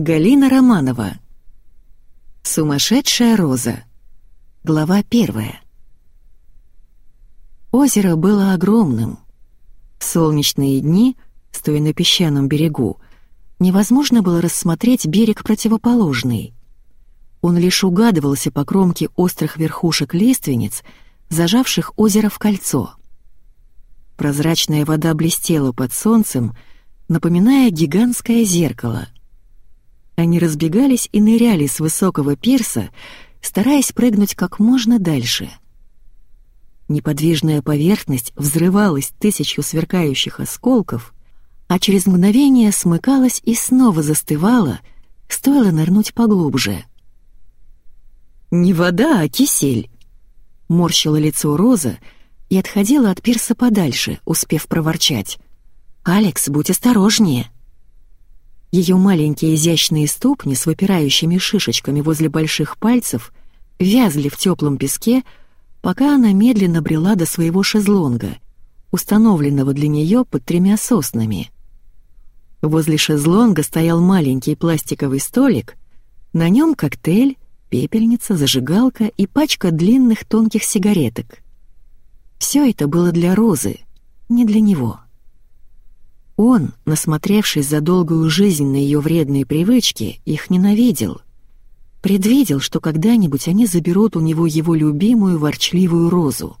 Галина Романова. Сумасшедшая роза. Глава первая. Озеро было огромным. В солнечные дни, стоя на песчаном берегу, невозможно было рассмотреть берег противоположный. Он лишь угадывался по кромке острых верхушек лиственниц, зажавших озеро в кольцо. Прозрачная вода блестела под солнцем, напоминая гигантское зеркало — они разбегались и ныряли с высокого пирса, стараясь прыгнуть как можно дальше. Неподвижная поверхность взрывалась тысячу сверкающих осколков, а через мгновение смыкалась и снова застывала, стоило нырнуть поглубже. «Не вода, а кисель!» — морщила лицо Роза и отходила от пирса подальше, успев проворчать. «Алекс, будь осторожнее!» Ее маленькие изящные ступни с выпирающими шишечками возле больших пальцев вязли в теплом песке, пока она медленно брела до своего шезлонга, установленного для нее под тремя соснами. Возле шезлонга стоял маленький пластиковый столик, на нем коктейль, пепельница, зажигалка и пачка длинных тонких сигареток. Все это было для Розы, не для него. Он, насмотревшись за долгую жизнь на ее вредные привычки, их ненавидел. Предвидел, что когда-нибудь они заберут у него его любимую ворчливую розу.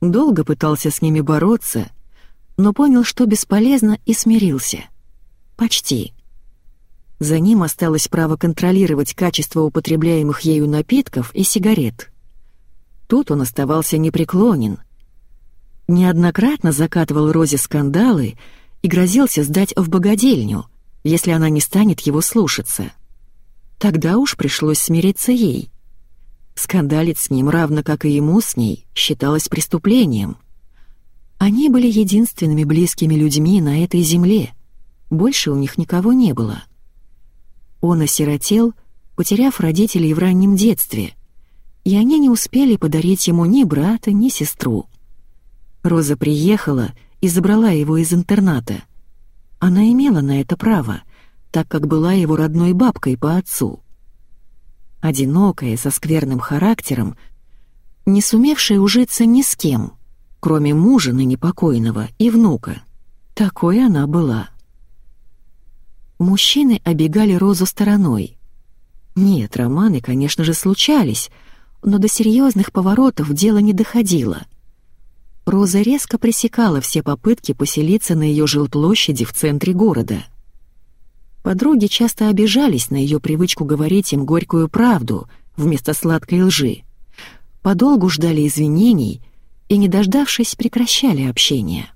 Долго пытался с ними бороться, но понял, что бесполезно, и смирился. Почти. За ним осталось право контролировать качество употребляемых ею напитков и сигарет. Тут он оставался непреклонен — неоднократно закатывал Розе скандалы и грозился сдать в богадельню, если она не станет его слушаться. Тогда уж пришлось смириться ей. Скандалить с ним, равно как и ему с ней, считалось преступлением. Они были единственными близкими людьми на этой земле. Больше у них никого не было. Он осиротел, потеряв родителей в раннем детстве, и они не успели подарить ему ни брата, ни сестру. Роза приехала и забрала его из интерната. Она имела на это право, так как была его родной бабкой по отцу. Одинокая, со скверным характером, не сумевшая ужиться ни с кем, кроме мужа ныне покойного и внука. Такой она была. Мужчины обегали Розу стороной. Нет, романы, конечно же, случались, но до серьезных поворотов дело не доходило — Роза резко пресекала все попытки поселиться на ее жилплощади в центре города. Подруги часто обижались на ее привычку говорить им горькую правду вместо сладкой лжи. Подолгу ждали извинений и, не дождавшись, прекращали общение.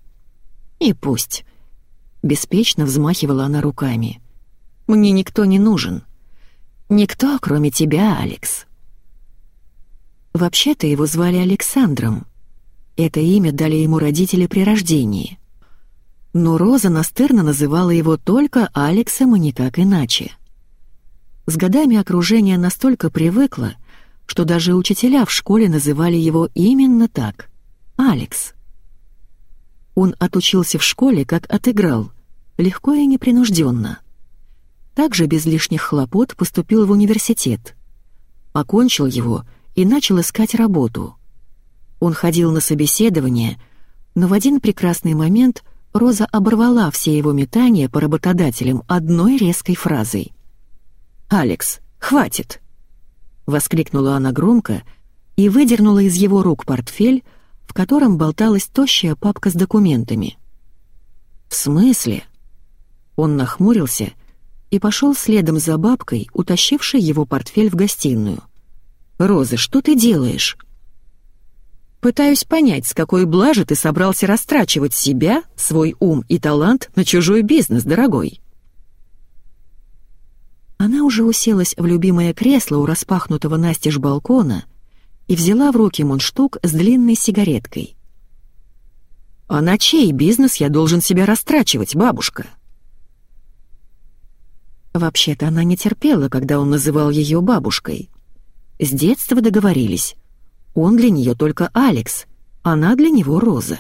«И пусть», — беспечно взмахивала она руками. «Мне никто не нужен. Никто, кроме тебя, Алекс». Вообще-то его звали Александром — это имя дали ему родители при рождении. Но Роза настырно называла его только Алексом и никак иначе. С годами окружение настолько привыкло, что даже учителя в школе называли его именно так — Алекс. Он отучился в школе, как отыграл, легко и непринужденно. Также без лишних хлопот поступил в университет. Окончил его и начал искать работу — он ходил на собеседование, но в один прекрасный момент Роза оборвала все его метания по работодателям одной резкой фразой. «Алекс, хватит!» — воскликнула она громко и выдернула из его рук портфель, в котором болталась тощая папка с документами. «В смысле?» Он нахмурился и пошел следом за бабкой, утащившей его портфель в гостиную. «Роза, что ты делаешь?» Пытаюсь понять, с какой блажи ты собрался растрачивать себя, свой ум и талант на чужой бизнес, дорогой. Она уже уселась в любимое кресло у распахнутого настежь балкона и взяла в руки мундштук с длинной сигареткой. «А на чей бизнес я должен себя растрачивать, бабушка?» Вообще-то она не терпела, когда он называл ее бабушкой. С детства договорились — он для нее только Алекс, она для него Роза.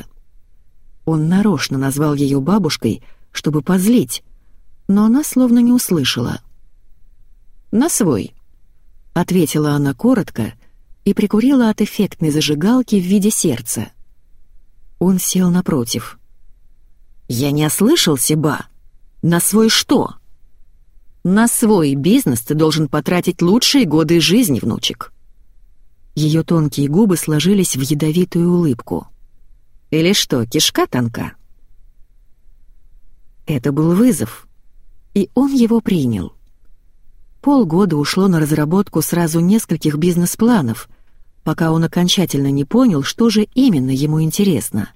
Он нарочно назвал ее бабушкой, чтобы позлить, но она словно не услышала. «На свой», — ответила она коротко и прикурила от эффектной зажигалки в виде сердца. Он сел напротив. «Я не ослышался, ба. На свой что?» «На свой бизнес ты должен потратить лучшие годы жизни, внучек». Ее тонкие губы сложились в ядовитую улыбку. «Или что, кишка тонка?» Это был вызов, и он его принял. Полгода ушло на разработку сразу нескольких бизнес-планов, пока он окончательно не понял, что же именно ему интересно.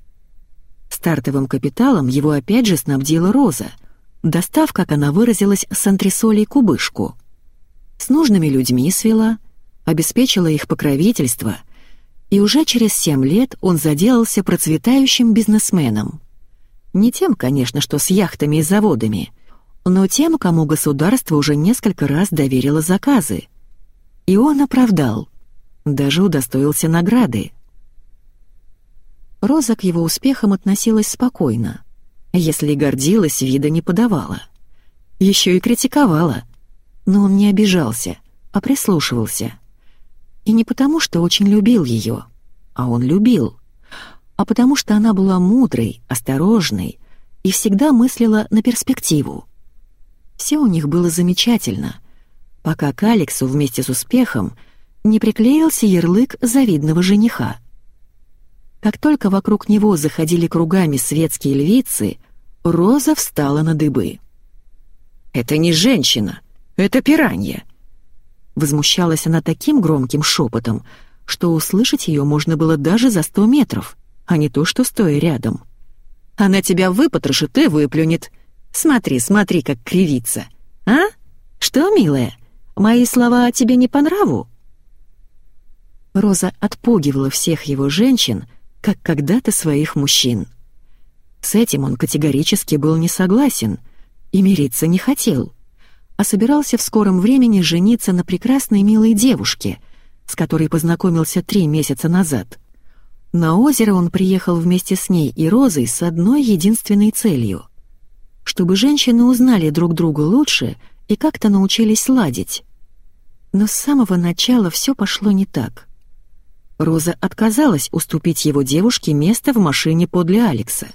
Стартовым капиталом его опять же снабдила Роза, достав, как она выразилась, с антресолей кубышку. С нужными людьми свела, обеспечила их покровительство, и уже через семь лет он заделался процветающим бизнесменом. Не тем, конечно, что с яхтами и заводами, но тем, кому государство уже несколько раз доверило заказы. И он оправдал, даже удостоился награды. Роза к его успехам относилась спокойно. Если и гордилась, вида не подавала. Еще и критиковала. Но он не обижался, а прислушивался. И не потому, что очень любил ее, а он любил, а потому что она была мудрой, осторожной и всегда мыслила на перспективу. Все у них было замечательно, пока к Алексу вместе с успехом не приклеился ярлык завидного жениха. Как только вокруг него заходили кругами светские львицы, Роза встала на дыбы. «Это не женщина, это пиранья!» Возмущалась она таким громким шепотом, что услышать ее можно было даже за сто метров, а не то, что стоя рядом. «Она тебя выпотрошит и выплюнет. Смотри, смотри, как кривится. А? Что, милая, мои слова тебе не по нраву?» Роза отпугивала всех его женщин, как когда-то своих мужчин. С этим он категорически был не согласен и мириться не хотел, а собирался в скором времени жениться на прекрасной милой девушке, с которой познакомился три месяца назад. На озеро он приехал вместе с ней и Розой с одной единственной целью — чтобы женщины узнали друг друга лучше и как-то научились ладить. Но с самого начала все пошло не так — Роза отказалась уступить его девушке место в машине подле Алекса.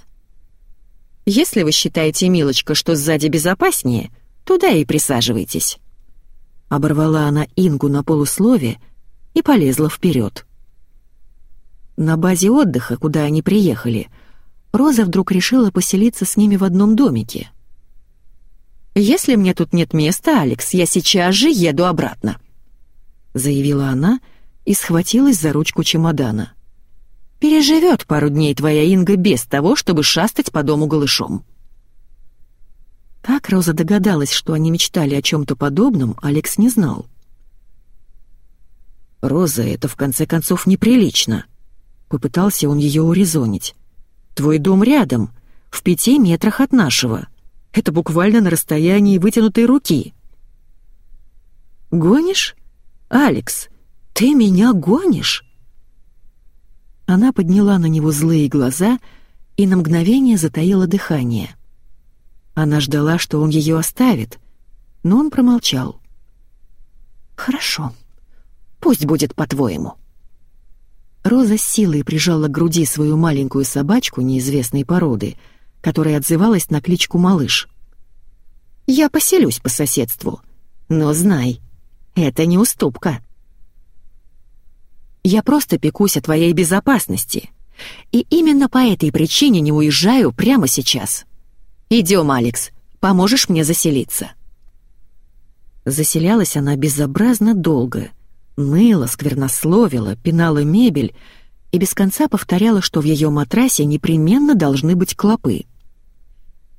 «Если вы считаете, милочка, что сзади безопаснее, туда и присаживайтесь». Оборвала она Ингу на полуслове и полезла вперед. На базе отдыха, куда они приехали, Роза вдруг решила поселиться с ними в одном домике. «Если мне тут нет места, Алекс, я сейчас же еду обратно», — заявила она, — и схватилась за ручку чемодана. «Переживет пару дней твоя Инга без того, чтобы шастать по дому голышом». Как Роза догадалась, что они мечтали о чем-то подобном, Алекс не знал. «Роза, это в конце концов неприлично», — попытался он ее урезонить. «Твой дом рядом, в пяти метрах от нашего. Это буквально на расстоянии вытянутой руки». «Гонишь? Алекс, «Ты меня гонишь?» Она подняла на него злые глаза и на мгновение затаила дыхание. Она ждала, что он ее оставит, но он промолчал. «Хорошо, пусть будет по-твоему». Роза силой прижала к груди свою маленькую собачку неизвестной породы, которая отзывалась на кличку «Малыш». «Я поселюсь по соседству, но знай, это не уступка». Я просто пекусь о твоей безопасности. И именно по этой причине не уезжаю прямо сейчас. Идем, Алекс, поможешь мне заселиться». Заселялась она безобразно долго. Ныла, сквернословила, пинала мебель и без конца повторяла, что в ее матрасе непременно должны быть клопы.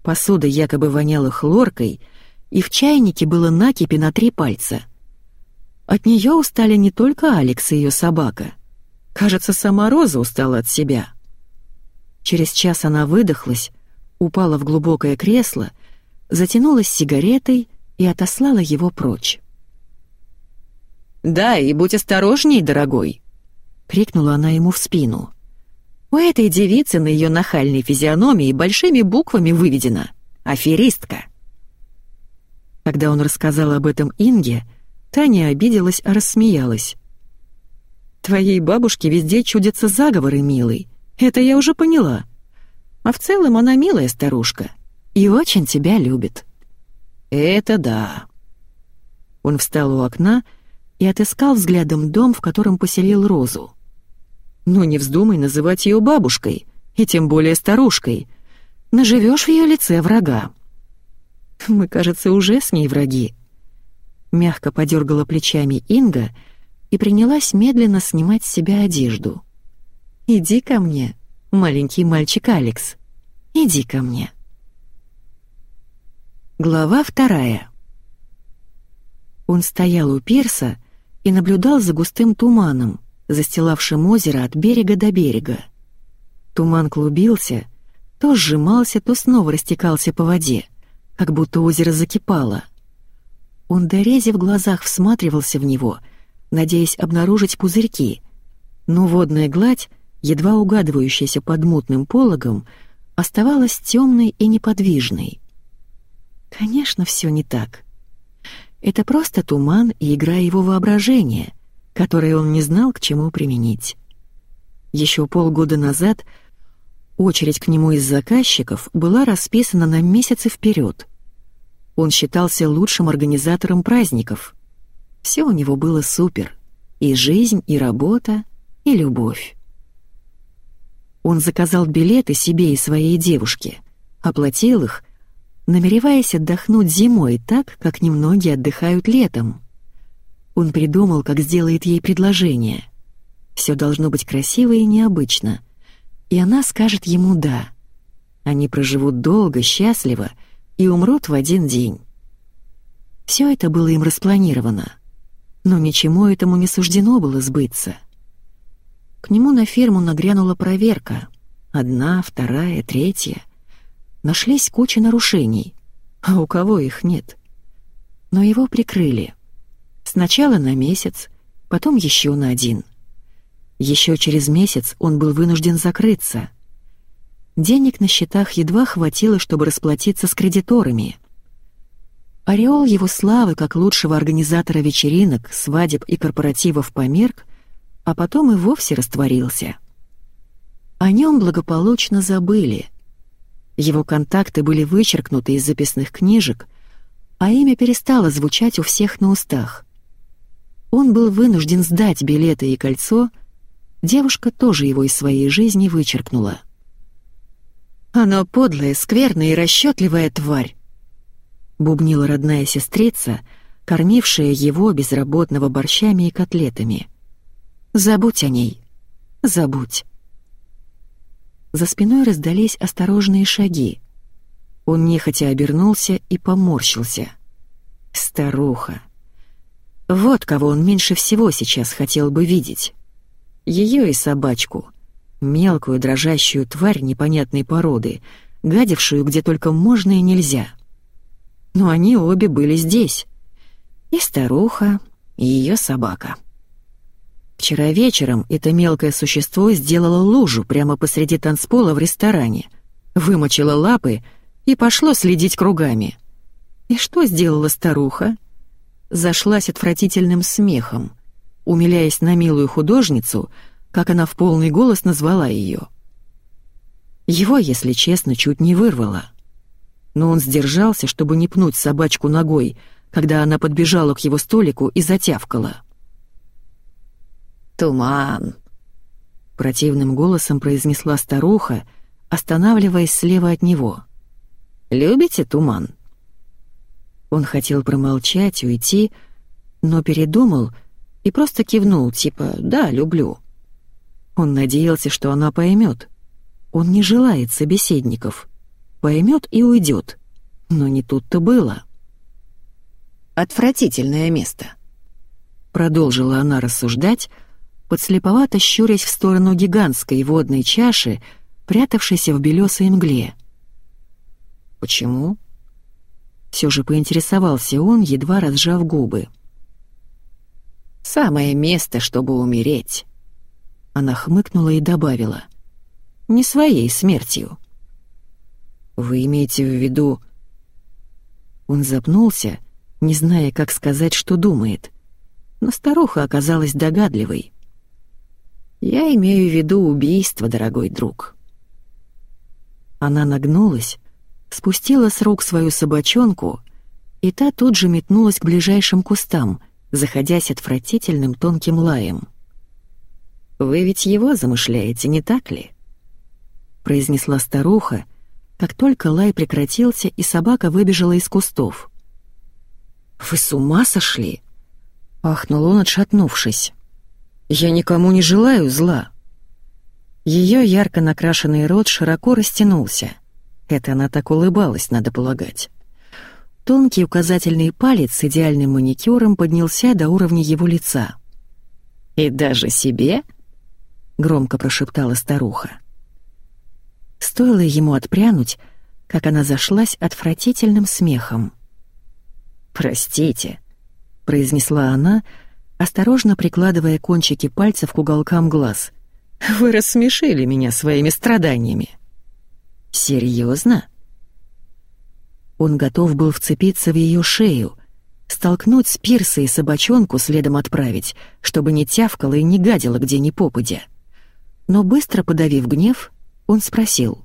Посуда якобы воняла хлоркой, и в чайнике было накипи на три пальца. От нее устали не только Алекс и ее собака. Кажется, сама Роза устала от себя. Через час она выдохлась, упала в глубокое кресло, затянулась сигаретой и отослала его прочь. «Да, и будь осторожней, дорогой!» — крикнула она ему в спину. У этой девицы на ее нахальной физиономии большими буквами выведено «Аферистка». Когда он рассказал об этом Инге, Таня обиделась, а рассмеялась. «Твоей бабушке везде чудятся заговоры, милый. Это я уже поняла. А в целом она милая старушка и очень тебя любит». «Это да». Он встал у окна и отыскал взглядом дом, в котором поселил Розу. «Ну не вздумай называть ее бабушкой, и тем более старушкой. Наживешь в ее лице врага». «Мы, кажется, уже с ней враги». Мягко подергала плечами Инга и принялась медленно снимать с себя одежду. «Иди ко мне, маленький мальчик Алекс, иди ко мне». Глава вторая. Он стоял у пирса и наблюдал за густым туманом, застилавшим озеро от берега до берега. Туман клубился, то сжимался, то снова растекался по воде, как будто озеро закипало. Он дорези в глазах всматривался в него, надеясь обнаружить пузырьки, но водная гладь, едва угадывающаяся под мутным пологом, оставалась темной и неподвижной. Конечно, все не так. Это просто туман и игра его воображения, которое он не знал, к чему применить. Еще полгода назад очередь к нему из заказчиков была расписана на месяцы вперед. Он считался лучшим организатором праздников. Все у него было супер. И жизнь, и работа, и любовь. Он заказал билеты себе и своей девушке, оплатил их намереваясь отдохнуть зимой так, как немногие отдыхают летом. Он придумал, как сделает ей предложение. Все должно быть красиво и необычно. И она скажет ему «да». Они проживут долго, счастливо и умрут в один день. Все это было им распланировано. Но ничему этому не суждено было сбыться. К нему на ферму нагрянула проверка. Одна, вторая, третья нашлись куча нарушений, а у кого их нет. Но его прикрыли. Сначала на месяц, потом еще на один. Еще через месяц он был вынужден закрыться. Денег на счетах едва хватило, чтобы расплатиться с кредиторами. Ореол его славы как лучшего организатора вечеринок, свадеб и корпоративов померк, а потом и вовсе растворился. О нем благополучно забыли — его контакты были вычеркнуты из записных книжек, а имя перестало звучать у всех на устах. Он был вынужден сдать билеты и кольцо, девушка тоже его из своей жизни вычеркнула. «Она подлая, скверная и расчетливая тварь», — бубнила родная сестрица, кормившая его безработного борщами и котлетами. «Забудь о ней. Забудь». За спиной раздались осторожные шаги. Он нехотя обернулся и поморщился. Старуха. Вот кого он меньше всего сейчас хотел бы видеть. Ее и собачку. Мелкую дрожащую тварь непонятной породы, гадившую где только можно и нельзя. Но они обе были здесь. И старуха, и ее собака. Вчера вечером это мелкое существо сделало лужу прямо посреди танцпола в ресторане, вымочило лапы и пошло следить кругами. И что сделала старуха? Зашлась отвратительным смехом, умиляясь на милую художницу, как она в полный голос назвала ее. Его, если честно, чуть не вырвало. Но он сдержался, чтобы не пнуть собачку ногой, когда она подбежала к его столику и затявкала. «Туман!» Противным голосом произнесла старуха, останавливаясь слева от него. «Любите туман?» Он хотел промолчать, уйти, но передумал и просто кивнул, типа «да, люблю». Он надеялся, что она поймет. Он не желает собеседников. Поймет и уйдет. Но не тут-то было. «Отвратительное место», — продолжила она рассуждать, подслеповато щурясь в сторону гигантской водной чаши, прятавшейся в белесой мгле. «Почему?» Все же поинтересовался он, едва разжав губы. «Самое место, чтобы умереть!» Она хмыкнула и добавила. «Не своей смертью». «Вы имеете в виду...» Он запнулся, не зная, как сказать, что думает. Но старуха оказалась догадливой. «Я имею в виду убийство, дорогой друг». Она нагнулась, спустила с рук свою собачонку, и та тут же метнулась к ближайшим кустам, заходясь отвратительным тонким лаем. «Вы ведь его замышляете, не так ли?» произнесла старуха, как только лай прекратился и собака выбежала из кустов. «Вы с ума сошли?» — ахнул он, отшатнувшись. «Я никому не желаю зла». Ее ярко накрашенный рот широко растянулся. Это она так улыбалась, надо полагать. Тонкий указательный палец с идеальным маникюром поднялся до уровня его лица. «И даже себе?» — громко прошептала старуха. Стоило ему отпрянуть, как она зашлась отвратительным смехом. «Простите», — произнесла она, осторожно прикладывая кончики пальцев к уголкам глаз. «Вы рассмешили меня своими страданиями». «Серьезно?» Он готов был вцепиться в ее шею, столкнуть с пирса и собачонку следом отправить, чтобы не тявкала и не гадила где ни попадя. Но быстро подавив гнев, он спросил.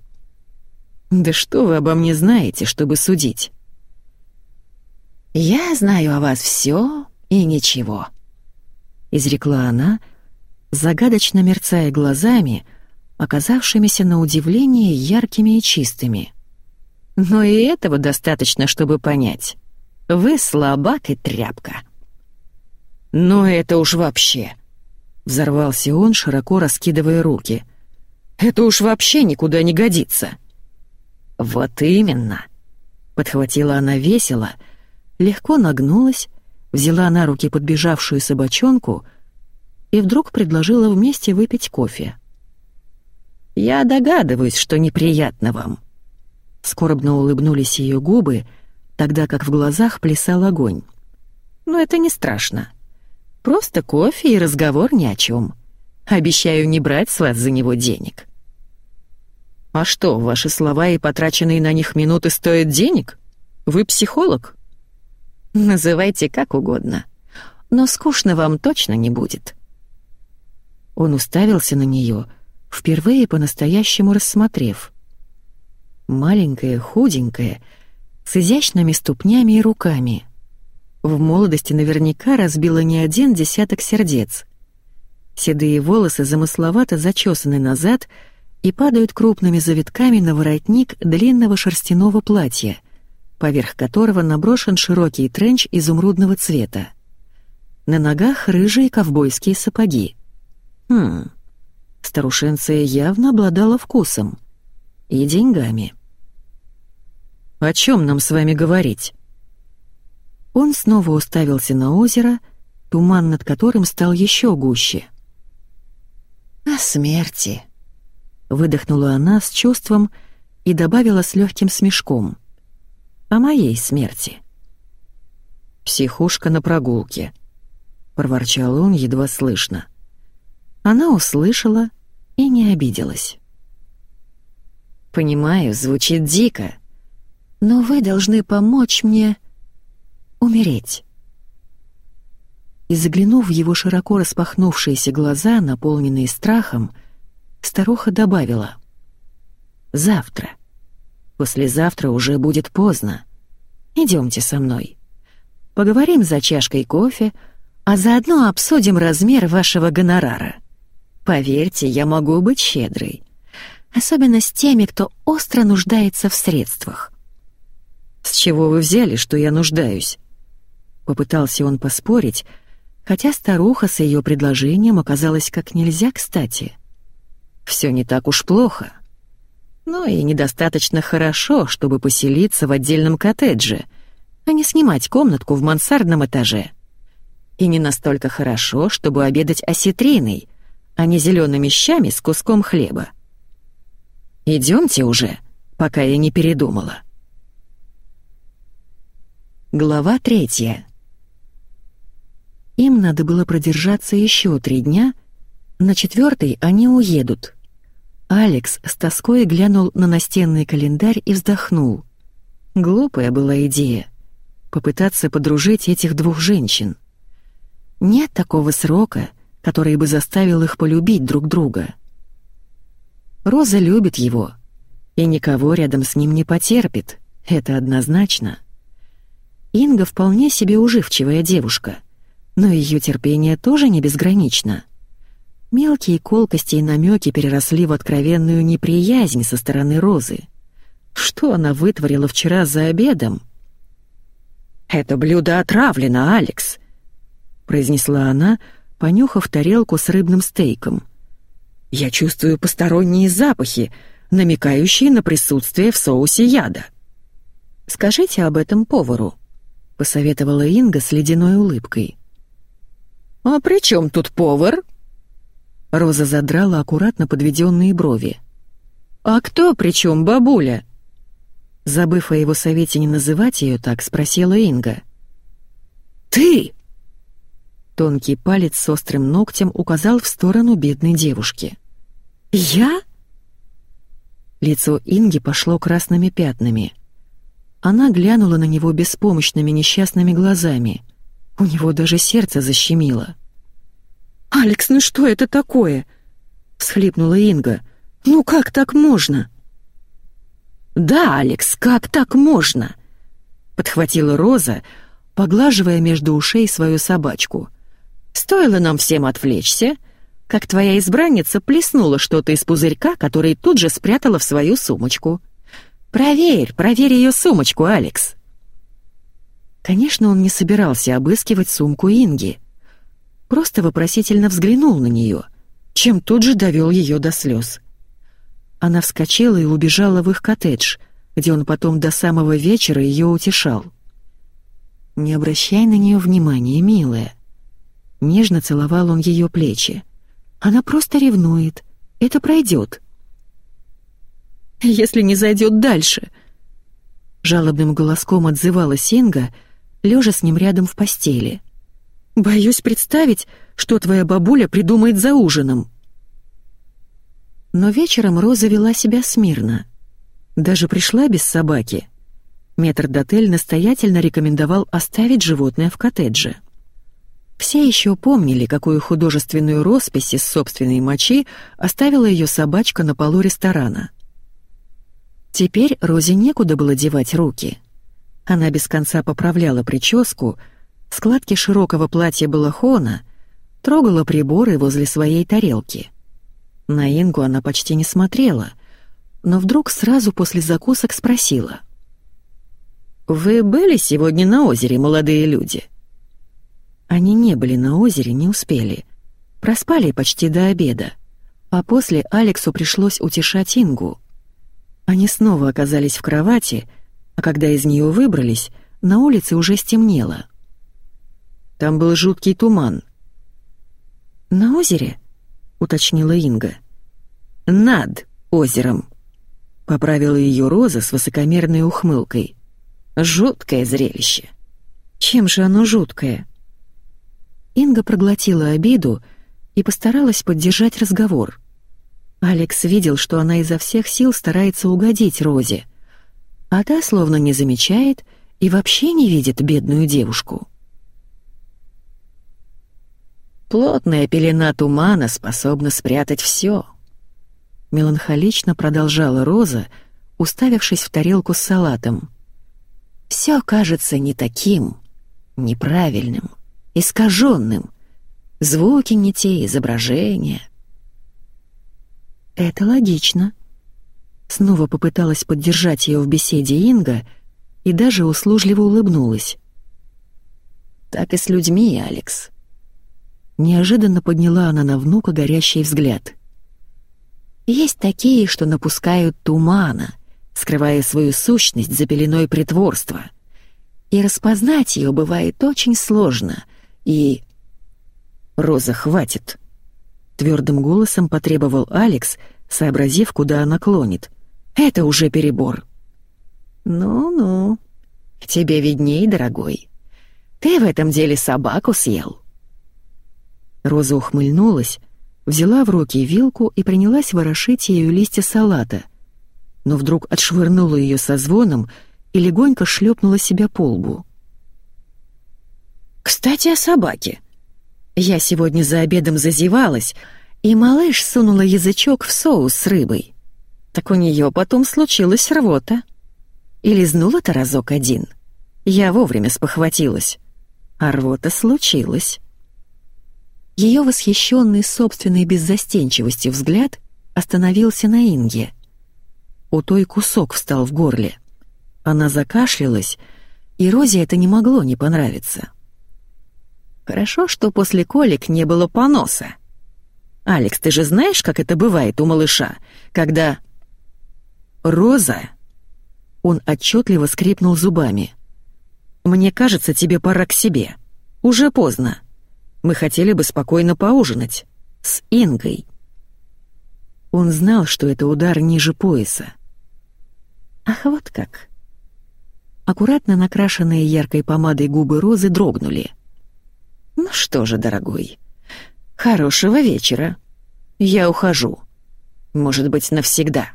«Да что вы обо мне знаете, чтобы судить?» «Я знаю о вас все и ничего», — изрекла она, загадочно мерцая глазами, оказавшимися на удивление яркими и чистыми. «Но и этого достаточно, чтобы понять. Вы слабак и тряпка». «Но это уж вообще...» — взорвался он, широко раскидывая руки — это уж вообще никуда не годится». «Вот именно», — подхватила она весело, легко нагнулась, взяла на руки подбежавшую собачонку и вдруг предложила вместе выпить кофе. «Я догадываюсь, что неприятно вам». Скорбно улыбнулись ее губы, тогда как в глазах плясал огонь. «Но это не страшно. Просто кофе и разговор ни о чем. Обещаю не брать с вас за него денег». «А что, ваши слова и потраченные на них минуты стоят денег? Вы психолог?» «Называйте как угодно. Но скучно вам точно не будет». Он уставился на нее, впервые по-настоящему рассмотрев. Маленькая, худенькая, с изящными ступнями и руками. В молодости наверняка разбила не один десяток сердец. Седые волосы замысловато зачесаны назад — и падают крупными завитками на воротник длинного шерстяного платья, поверх которого наброшен широкий тренч изумрудного цвета. На ногах рыжие ковбойские сапоги. Хм, старушенция явно обладала вкусом. И деньгами. «О чем нам с вами говорить?» Он снова уставился на озеро, туман над которым стал еще гуще. «О смерти», Выдохнула она с чувством и добавила с легким смешком. «О моей смерти». «Психушка на прогулке», — проворчал он едва слышно. Она услышала и не обиделась. «Понимаю, звучит дико, но вы должны помочь мне умереть». И заглянув в его широко распахнувшиеся глаза, наполненные страхом, старуха добавила. «Завтра. Послезавтра уже будет поздно. Идемте со мной. Поговорим за чашкой кофе, а заодно обсудим размер вашего гонорара. Поверьте, я могу быть щедрой. Особенно с теми, кто остро нуждается в средствах». «С чего вы взяли, что я нуждаюсь?» Попытался он поспорить, хотя старуха с ее предложением оказалась как нельзя кстати все не так уж плохо. Но и недостаточно хорошо, чтобы поселиться в отдельном коттедже, а не снимать комнатку в мансардном этаже. И не настолько хорошо, чтобы обедать осетриной, а не зелеными щами с куском хлеба. Идемте уже, пока я не передумала. Глава третья. Им надо было продержаться еще три дня — на четвертый они уедут. Алекс с тоской глянул на настенный календарь и вздохнул. Глупая была идея. попытаться подружить этих двух женщин. Нет такого срока, который бы заставил их полюбить друг друга. Роза любит его, и никого рядом с ним не потерпит, это однозначно. Инга вполне себе уживчивая девушка, но ее терпение тоже не безгранично. Мелкие колкости и намеки переросли в откровенную неприязнь со стороны Розы. Что она вытворила вчера за обедом? «Это блюдо отравлено, Алекс», — произнесла она, понюхав тарелку с рыбным стейком. «Я чувствую посторонние запахи, намекающие на присутствие в соусе яда». «Скажите об этом повару», — посоветовала Инга с ледяной улыбкой. «А при чем тут повар?» Роза задрала аккуратно подведенные брови. «А кто при чем бабуля?» Забыв о его совете не называть ее так, спросила Инга. «Ты!» Тонкий палец с острым ногтем указал в сторону бедной девушки. «Я?» Лицо Инги пошло красными пятнами. Она глянула на него беспомощными несчастными глазами. У него даже сердце защемило. «Алекс, ну что это такое?» — всхлипнула Инга. «Ну как так можно?» «Да, Алекс, как так можно?» — подхватила Роза, поглаживая между ушей свою собачку. «Стоило нам всем отвлечься, как твоя избранница плеснула что-то из пузырька, который тут же спрятала в свою сумочку. Проверь, проверь ее сумочку, Алекс!» Конечно, он не собирался обыскивать сумку Инги. Просто вопросительно взглянул на нее, чем тут же довел ее до слез. Она вскочила и убежала в их коттедж, где он потом до самого вечера ее утешал. «Не обращай на нее внимания, милая». Нежно целовал он ее плечи. «Она просто ревнует. Это пройдет». «Если не зайдет дальше», — жалобным голоском отзывалась Инга, лежа с ним рядом в постели. «Боюсь представить, что твоя бабуля придумает за ужином». Но вечером Роза вела себя смирно. Даже пришла без собаки. Метрдотель настоятельно рекомендовал оставить животное в коттедже. Все еще помнили, какую художественную роспись из собственной мочи оставила ее собачка на полу ресторана. Теперь Розе некуда было девать руки. Она без конца поправляла прическу, складки широкого платья балахона, трогала приборы возле своей тарелки — на Ингу она почти не смотрела, но вдруг сразу после закусок спросила. «Вы были сегодня на озере, молодые люди?» Они не были на озере, не успели. Проспали почти до обеда. А после Алексу пришлось утешать Ингу. Они снова оказались в кровати, а когда из нее выбрались, на улице уже стемнело. Там был жуткий туман. «На озере?» уточнила Инга. «Над озером», — поправила ее Роза с высокомерной ухмылкой. «Жуткое зрелище». «Чем же оно жуткое?» Инга проглотила обиду и постаралась поддержать разговор. Алекс видел, что она изо всех сил старается угодить Розе, а та словно не замечает и вообще не видит бедную девушку. Плотная пелена тумана способна спрятать все. Меланхолично продолжала Роза, уставившись в тарелку с салатом. Все кажется не таким, неправильным, искаженным. Звуки не те, изображения. Это логично. Снова попыталась поддержать ее в беседе Инга и даже услужливо улыбнулась. Так и с людьми, Алекс. Неожиданно подняла она на внука горящий взгляд. «Есть такие, что напускают тумана, скрывая свою сущность за пеленой притворства. И распознать ее бывает очень сложно, и...» «Роза, хватит!» Твердым голосом потребовал Алекс, сообразив, куда она клонит. «Это уже перебор». «Ну-ну, тебе видней, дорогой. Ты в этом деле собаку съел». Роза ухмыльнулась, взяла в руки вилку и принялась ворошить ею листья салата, но вдруг отшвырнула ее со звоном и легонько шлепнула себя по лбу. Кстати, о собаке. Я сегодня за обедом зазевалась, и малыш сунула язычок в соус с рыбой. Так у нее потом случилась рвота. И лизнула-то разок один. Я вовремя спохватилась. А рвота случилась. Ее восхищенный собственной беззастенчивостью взгляд остановился на Инге. У той кусок встал в горле. Она закашлялась, и Розе это не могло не понравиться. Хорошо, что после колик не было поноса. «Алекс, ты же знаешь, как это бывает у малыша, когда...» «Роза!» Он отчетливо скрипнул зубами. «Мне кажется, тебе пора к себе. Уже поздно. Мы хотели бы спокойно поужинать. С Ингой». Он знал, что это удар ниже пояса. «Ах, вот как!» Аккуратно накрашенные яркой помадой губы Розы дрогнули. «Ну что же, дорогой, хорошего вечера. Я ухожу. Может быть, навсегда».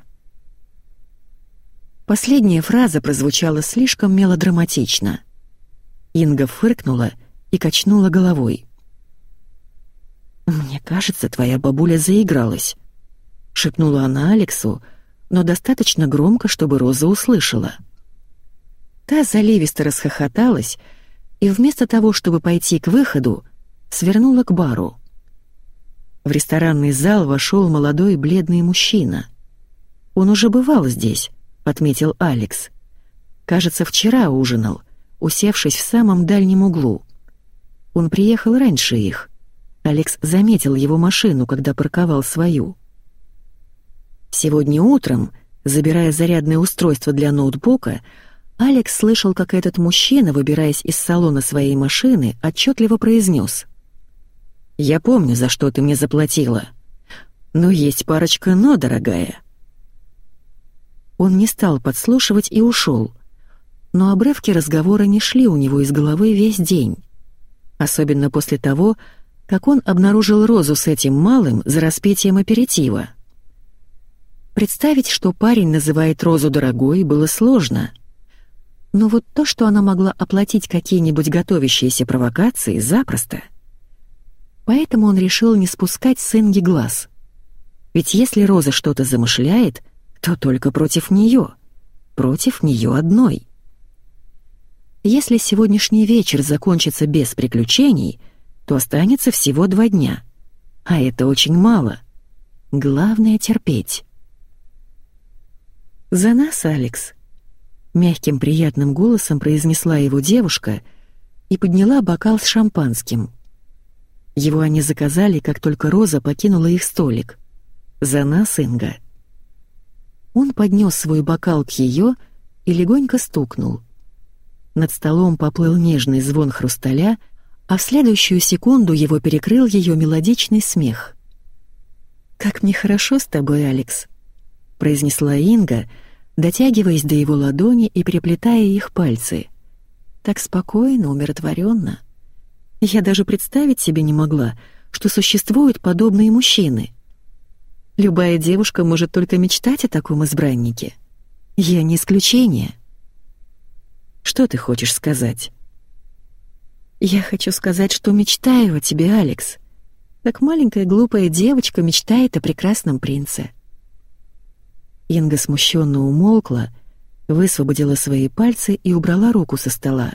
Последняя фраза прозвучала слишком мелодраматично. Инга фыркнула и качнула головой. «Мне кажется, твоя бабуля заигралась», — шепнула она Алексу, но достаточно громко, чтобы Роза услышала. Та заливисто расхохоталась и вместо того, чтобы пойти к выходу, свернула к бару. В ресторанный зал вошел молодой бледный мужчина. «Он уже бывал здесь», — отметил Алекс. «Кажется, вчера ужинал, усевшись в самом дальнем углу. Он приехал раньше их. Алекс заметил его машину, когда парковал свою. Сегодня утром, забирая зарядное устройство для ноутбука, Алекс слышал, как этот мужчина, выбираясь из салона своей машины, отчетливо произнес. «Я помню, за что ты мне заплатила. Но есть парочка «но», дорогая». Он не стал подслушивать и ушел. Но обрывки разговора не шли у него из головы весь день. Особенно после того, как он обнаружил Розу с этим малым за распитием аперитива. Представить, что парень называет Розу дорогой, было сложно — но вот то, что она могла оплатить какие-нибудь готовящиеся провокации, запросто. Поэтому он решил не спускать с Инги глаз. Ведь если Роза что-то замышляет, то только против нее. Против нее одной. Если сегодняшний вечер закончится без приключений, то останется всего два дня. А это очень мало. Главное — терпеть. «За нас, Алекс», Мягким приятным голосом произнесла его девушка и подняла бокал с шампанским. Его они заказали, как только Роза покинула их столик. За нас, Инга. Он поднес свой бокал к ее и легонько стукнул. Над столом поплыл нежный звон хрусталя, а в следующую секунду его перекрыл ее мелодичный смех. «Как мне хорошо с тобой, Алекс», — произнесла Инга, — дотягиваясь до его ладони и переплетая их пальцы. Так спокойно, умиротворенно. Я даже представить себе не могла, что существуют подобные мужчины. Любая девушка может только мечтать о таком избраннике. Я не исключение. Что ты хочешь сказать? Я хочу сказать, что мечтаю о тебе, Алекс. Как маленькая глупая девочка мечтает о прекрасном принце. Инга смущенно умолкла, высвободила свои пальцы и убрала руку со стола.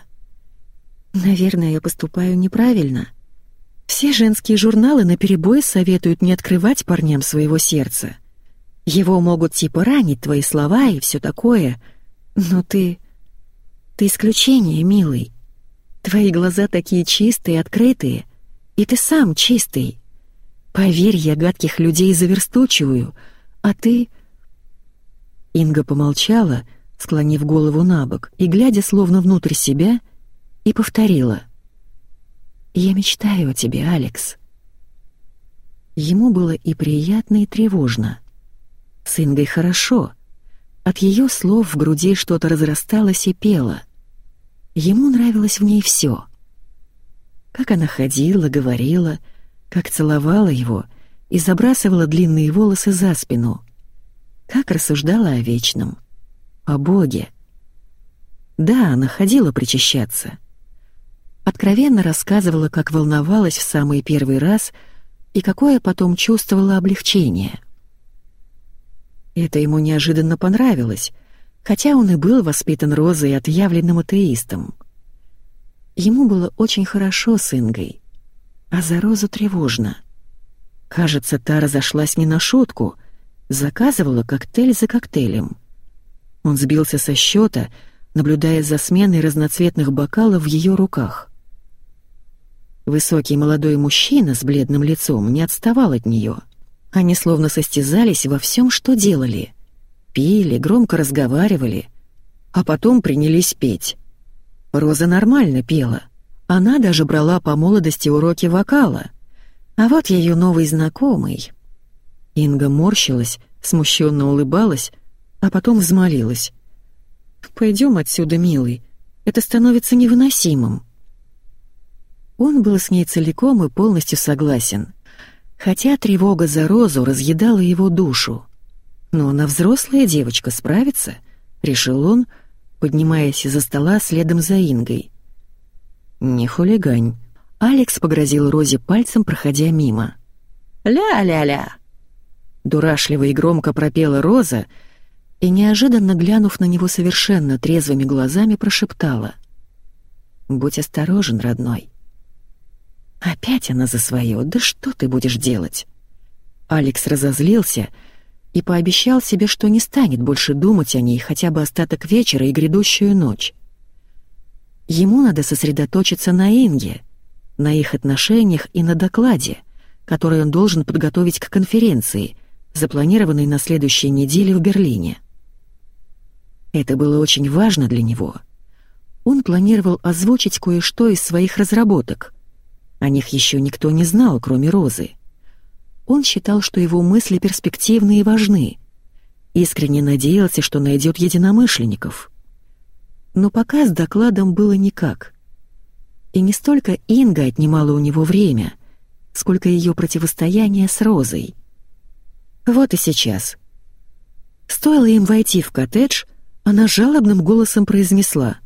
«Наверное, я поступаю неправильно. Все женские журналы наперебой советуют не открывать парням своего сердца. Его могут типа ранить твои слова и все такое, но ты... Ты исключение, милый. Твои глаза такие чистые, открытые, и ты сам чистый. Поверь, я гадких людей заверстучиваю, а ты...» Инга помолчала, склонив голову на бок и глядя словно внутрь себя, и повторила. «Я мечтаю о тебе, Алекс». Ему было и приятно, и тревожно. С Ингой хорошо. От ее слов в груди что-то разрасталось и пело. Ему нравилось в ней все. Как она ходила, говорила, как целовала его и забрасывала длинные волосы за спину — как рассуждала о вечном, о Боге. Да, она ходила причащаться. Откровенно рассказывала, как волновалась в самый первый раз и какое потом чувствовала облегчение. Это ему неожиданно понравилось, хотя он и был воспитан Розой и отъявленным атеистом. Ему было очень хорошо с Ингой, а за Розу тревожно. Кажется, та разошлась не на шутку, заказывала коктейль за коктейлем. Он сбился со счета, наблюдая за сменой разноцветных бокалов в ее руках. Высокий молодой мужчина с бледным лицом не отставал от нее. Они словно состязались во всем, что делали. Пили, громко разговаривали, а потом принялись петь. Роза нормально пела. Она даже брала по молодости уроки вокала. А вот ее новый знакомый. Инга морщилась, смущенно улыбалась, а потом взмолилась. «Пойдем отсюда, милый. Это становится невыносимым». Он был с ней целиком и полностью согласен. Хотя тревога за Розу разъедала его душу. Но она взрослая девочка, справится, решил он, поднимаясь из-за стола следом за Ингой. «Не хулигань». Алекс погрозил Розе пальцем, проходя мимо. «Ля-ля-ля!» Дурашливо и громко пропела Роза и, неожиданно глянув на него совершенно трезвыми глазами, прошептала. «Будь осторожен, родной». Опять она за свое, да что ты будешь делать? Алекс разозлился и пообещал себе, что не станет больше думать о ней хотя бы остаток вечера и грядущую ночь. Ему надо сосредоточиться на Инге, на их отношениях и на докладе, который он должен подготовить к конференции, запланированной на следующей неделе в Берлине. Это было очень важно для него. Он планировал озвучить кое-что из своих разработок, о них еще никто не знал, кроме Розы. Он считал, что его мысли перспективны и важны. Искренне надеялся, что найдет единомышленников. Но пока с докладом было никак. И не столько Инга отнимала у него время, сколько ее противостояние с Розой. Вот и сейчас. Стоило им войти в коттедж, она жалобным голосом произнесла.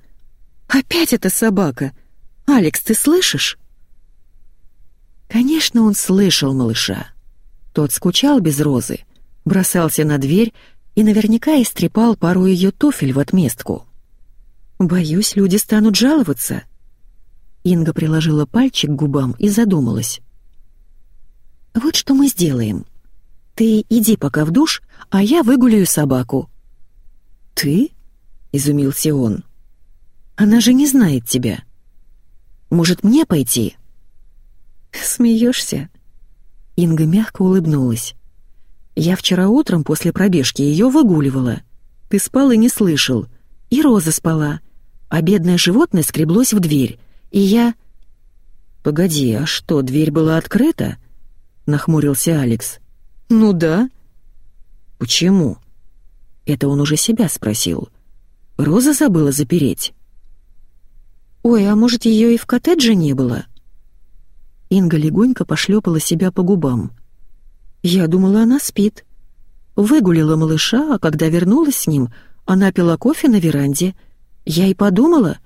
«Опять эта собака! Алекс, ты слышишь?» Конечно, он слышал малыша. Тот скучал без розы, бросался на дверь и наверняка истрепал пару ее туфель в отместку. «Боюсь, люди станут жаловаться». Инга приложила пальчик к губам и задумалась. «Вот что мы сделаем. Ты иди пока в душ, а я выгуляю собаку». «Ты?» — изумился он. «Она же не знает тебя. Может, мне пойти?» «Смеешься?» Инга мягко улыбнулась. «Я вчера утром после пробежки ее выгуливала. Ты спал и не слышал. И Роза спала. А бедное животное скреблось в дверь. И я...» «Погоди, а что, дверь была открыта?» — нахмурился Алекс. «Ну да». «Почему?» Это он уже себя спросил. «Роза забыла запереть». «Ой, а может, ее и в коттедже не было?» Инга легонько пошлепала себя по губам. «Я думала, она спит. Выгулила малыша, а когда вернулась с ним, она пила кофе на веранде. Я и подумала,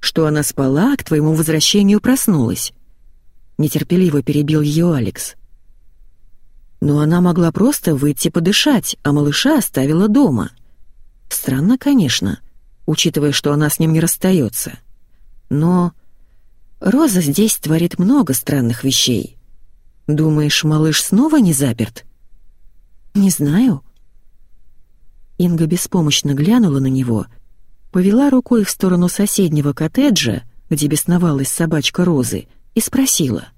что она спала, а к твоему возвращению проснулась». Нетерпеливо перебил ее Алекс. Но она могла просто выйти подышать, а малыша оставила дома. Странно, конечно, учитывая, что она с ним не расстается. Но Роза здесь творит много странных вещей. Думаешь, малыш снова не заперт? Не знаю. Инга беспомощно глянула на него, повела рукой в сторону соседнего коттеджа, где бесновалась собачка Розы, и спросила.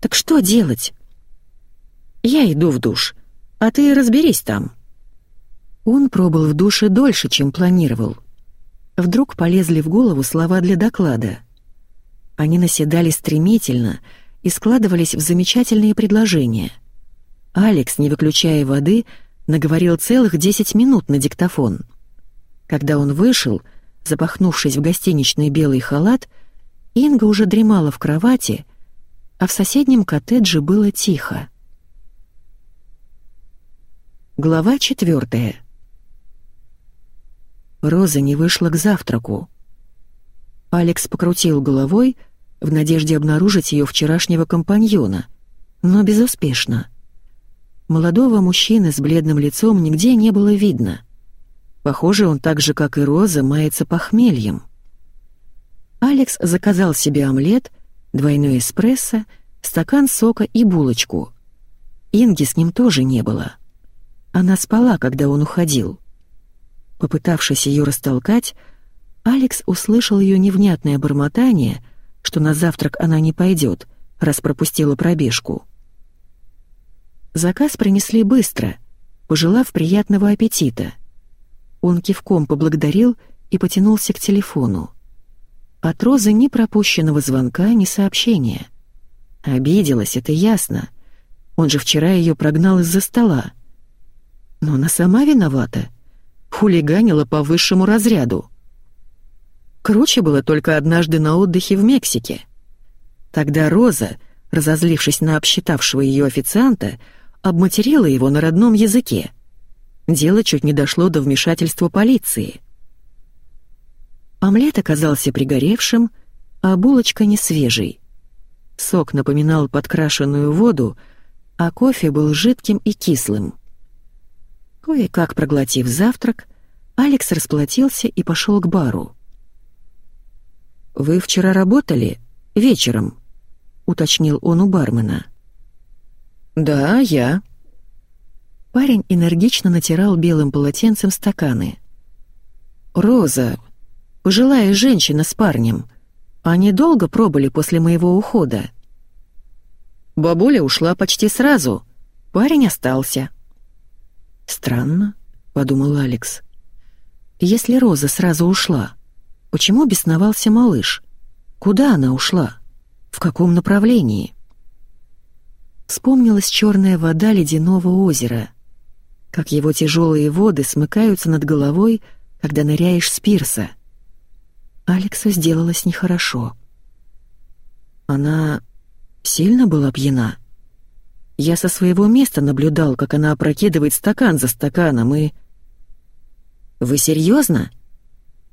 «Так что делать?» «Я иду в душ, а ты разберись там». Он пробыл в душе дольше, чем планировал. Вдруг полезли в голову слова для доклада — они наседали стремительно и складывались в замечательные предложения. Алекс, не выключая воды, наговорил целых десять минут на диктофон. Когда он вышел, запахнувшись в гостиничный белый халат, Инга уже дремала в кровати, а в соседнем коттедже было тихо. Глава четвертая. Роза не вышла к завтраку. Алекс покрутил головой в надежде обнаружить ее вчерашнего компаньона, но безуспешно. Молодого мужчины с бледным лицом нигде не было видно. Похоже, он так же, как и Роза, мается похмельем. Алекс заказал себе омлет, двойной эспрессо, стакан сока и булочку. Инги с ним тоже не было. Она спала, когда он уходил. Попытавшись ее растолкать, Алекс услышал ее невнятное бормотание, что на завтрак она не пойдет, раз пропустила пробежку. Заказ принесли быстро, пожелав приятного аппетита. Он кивком поблагодарил и потянулся к телефону. От Розы ни пропущенного звонка, ни сообщения. Обиделась, это ясно. Он же вчера ее прогнал из-за стола. Но она сама виновата. Хулиганила по высшему разряду. Круче было только однажды на отдыхе в Мексике. Тогда Роза, разозлившись на обсчитавшего ее официанта, обматерила его на родном языке. Дело чуть не дошло до вмешательства полиции. Омлет оказался пригоревшим, а булочка не свежей. Сок напоминал подкрашенную воду, а кофе был жидким и кислым. Кое-как проглотив завтрак, Алекс расплатился и пошел к бару. «Вы вчера работали? Вечером?» — уточнил он у бармена. «Да, я». Парень энергично натирал белым полотенцем стаканы. «Роза, пожилая женщина с парнем, они долго пробыли после моего ухода?» «Бабуля ушла почти сразу, парень остался». «Странно», — подумал Алекс. «Если Роза сразу ушла, почему бесновался малыш? Куда она ушла? В каком направлении?» Вспомнилась черная вода ледяного озера, как его тяжелые воды смыкаются над головой, когда ныряешь с пирса. Алексу сделалось нехорошо. Она сильно была пьяна. Я со своего места наблюдал, как она опрокидывает стакан за стаканом и... «Вы серьезно?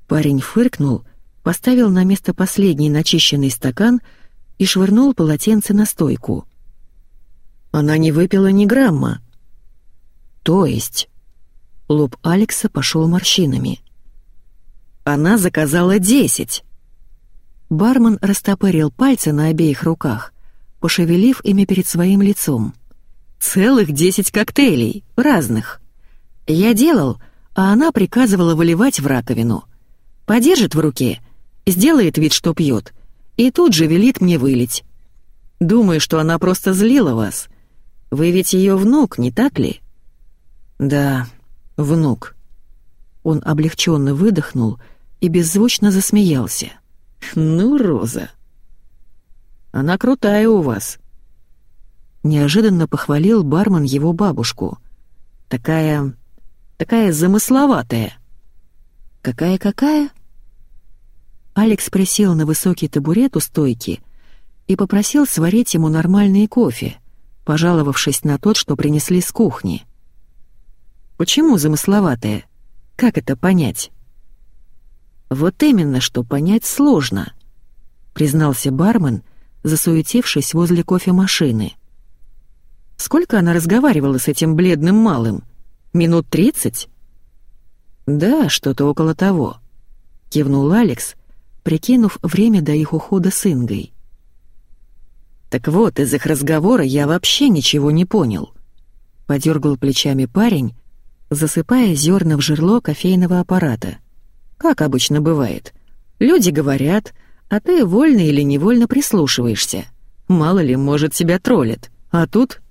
Парень фыркнул, поставил на место последний начищенный стакан и швырнул полотенце на стойку. Она не выпила ни грамма. То есть... Лоб Алекса пошел морщинами. Она заказала десять. Бармен растопырил пальцы на обеих руках, пошевелив ими перед своим лицом. Целых десять коктейлей, разных. Я делал, а она приказывала выливать в раковину. Подержит в руке, сделает вид, что пьет, и тут же велит мне вылить. Думаю, что она просто злила вас. Вы ведь ее внук, не так ли?» «Да, внук». Он облегченно выдохнул и беззвучно засмеялся. «Ну, Роза, она крутая у вас». Неожиданно похвалил бармен его бабушку. «Такая... такая замысловатая». «Какая-какая?» Алекс присел на высокий табурет у стойки и попросил сварить ему нормальный кофе — пожаловавшись на тот, что принесли с кухни. «Почему замысловатое? Как это понять?» «Вот именно, что понять сложно», — признался бармен, засуетившись возле кофемашины. «Сколько она разговаривала с этим бледным малым? Минут тридцать?» «Да, что-то около того», — кивнул Алекс, прикинув время до их ухода с Ингой. «Так вот, из их разговора я вообще ничего не понял», — подергал плечами парень, засыпая зерна в жерло кофейного аппарата. «Как обычно бывает. Люди говорят, а ты вольно или невольно прислушиваешься. Мало ли, может, тебя троллят. А тут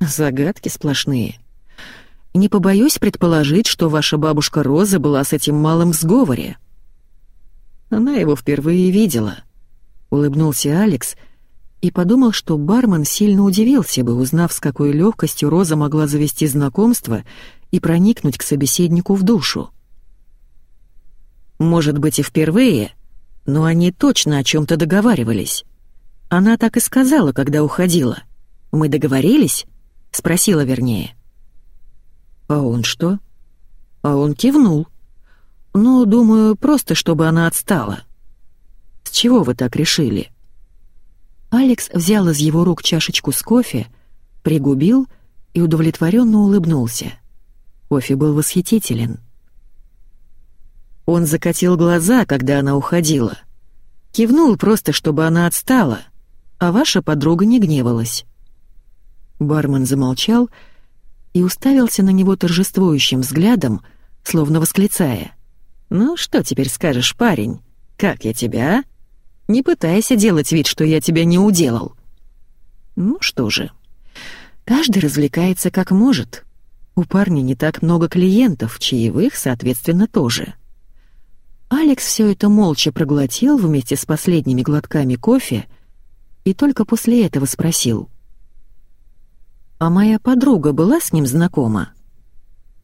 загадки сплошные. Не побоюсь предположить, что ваша бабушка Роза была с этим малым в сговоре». Она его впервые видела. Улыбнулся Алекс, — и подумал, что бармен сильно удивился бы, узнав, с какой легкостью Роза могла завести знакомство и проникнуть к собеседнику в душу. Может быть и впервые, но они точно о чем-то договаривались. Она так и сказала, когда уходила. «Мы договорились?» — спросила вернее. «А он что?» «А он кивнул. Ну, думаю, просто чтобы она отстала». С чего вы так решили?» Алекс взял из его рук чашечку с кофе, пригубил и удовлетворенно улыбнулся. Кофе был восхитителен. Он закатил глаза, когда она уходила. Кивнул просто, чтобы она отстала, а ваша подруга не гневалась. Бармен замолчал и уставился на него торжествующим взглядом, словно восклицая. «Ну, что теперь скажешь, парень? Как я тебя, а? Не пытайся делать вид, что я тебя не уделал». «Ну что же, каждый развлекается как может. У парня не так много клиентов, чаевых, соответственно, тоже». Алекс все это молча проглотил вместе с последними глотками кофе и только после этого спросил. «А моя подруга была с ним знакома?»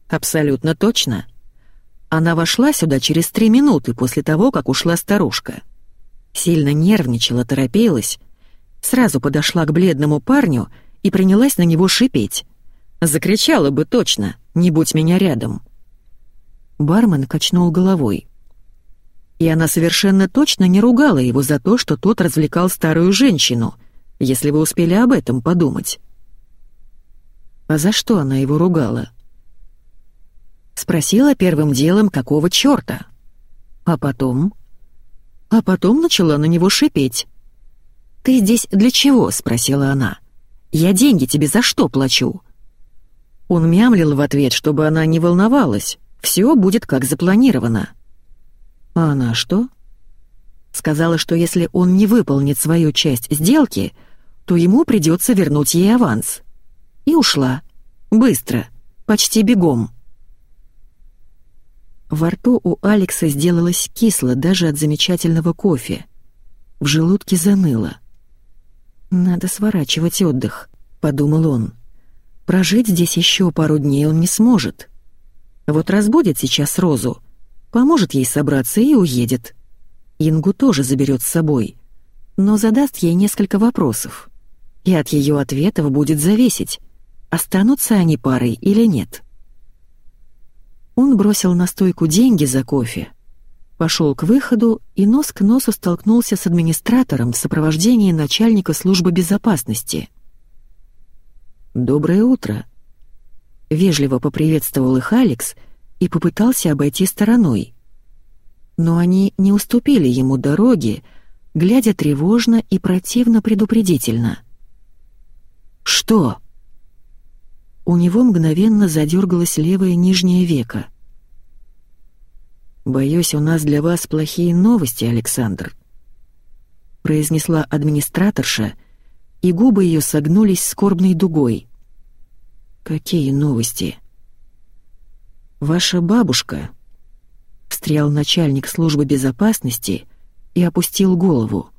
«Абсолютно точно. Она вошла сюда через три минуты после того, как ушла старушка. Сильно нервничала, торопилась, сразу подошла к бледному парню и принялась на него шипеть. Закричала бы точно, не будь меня рядом». Бармен качнул головой и она совершенно точно не ругала его за то, что тот развлекал старую женщину, если вы успели об этом подумать. А за что она его ругала? Спросила первым делом, какого чёрта. А потом... А потом начала на него шипеть. «Ты здесь для чего?» — спросила она. «Я деньги тебе за что плачу?» Он мямлил в ответ, чтобы она не волновалась. Все будет как запланировано. А она что? Сказала, что если он не выполнит свою часть сделки, то ему придется вернуть ей аванс. И ушла. Быстро. Почти бегом. Во рту у Алекса сделалось кисло даже от замечательного кофе. В желудке заныло. «Надо сворачивать отдых», — подумал он. «Прожить здесь еще пару дней он не сможет. Вот разбудит сейчас Розу, поможет ей собраться и уедет. Ингу тоже заберет с собой, но задаст ей несколько вопросов. И от ее ответов будет зависеть, останутся они парой или нет. Он бросил на стойку деньги за кофе, пошел к выходу и нос к носу столкнулся с администратором в сопровождении начальника службы безопасности. «Доброе утро», — вежливо поприветствовал их Алекс — и попытался обойти стороной. Но они не уступили ему дороги, глядя тревожно и противно предупредительно. «Что?» У него мгновенно задергалось левое нижнее веко. «Боюсь, у нас для вас плохие новости, Александр», — произнесла администраторша, и губы ее согнулись скорбной дугой. «Какие новости?» «Ваша бабушка», — встрял начальник службы безопасности и опустил голову.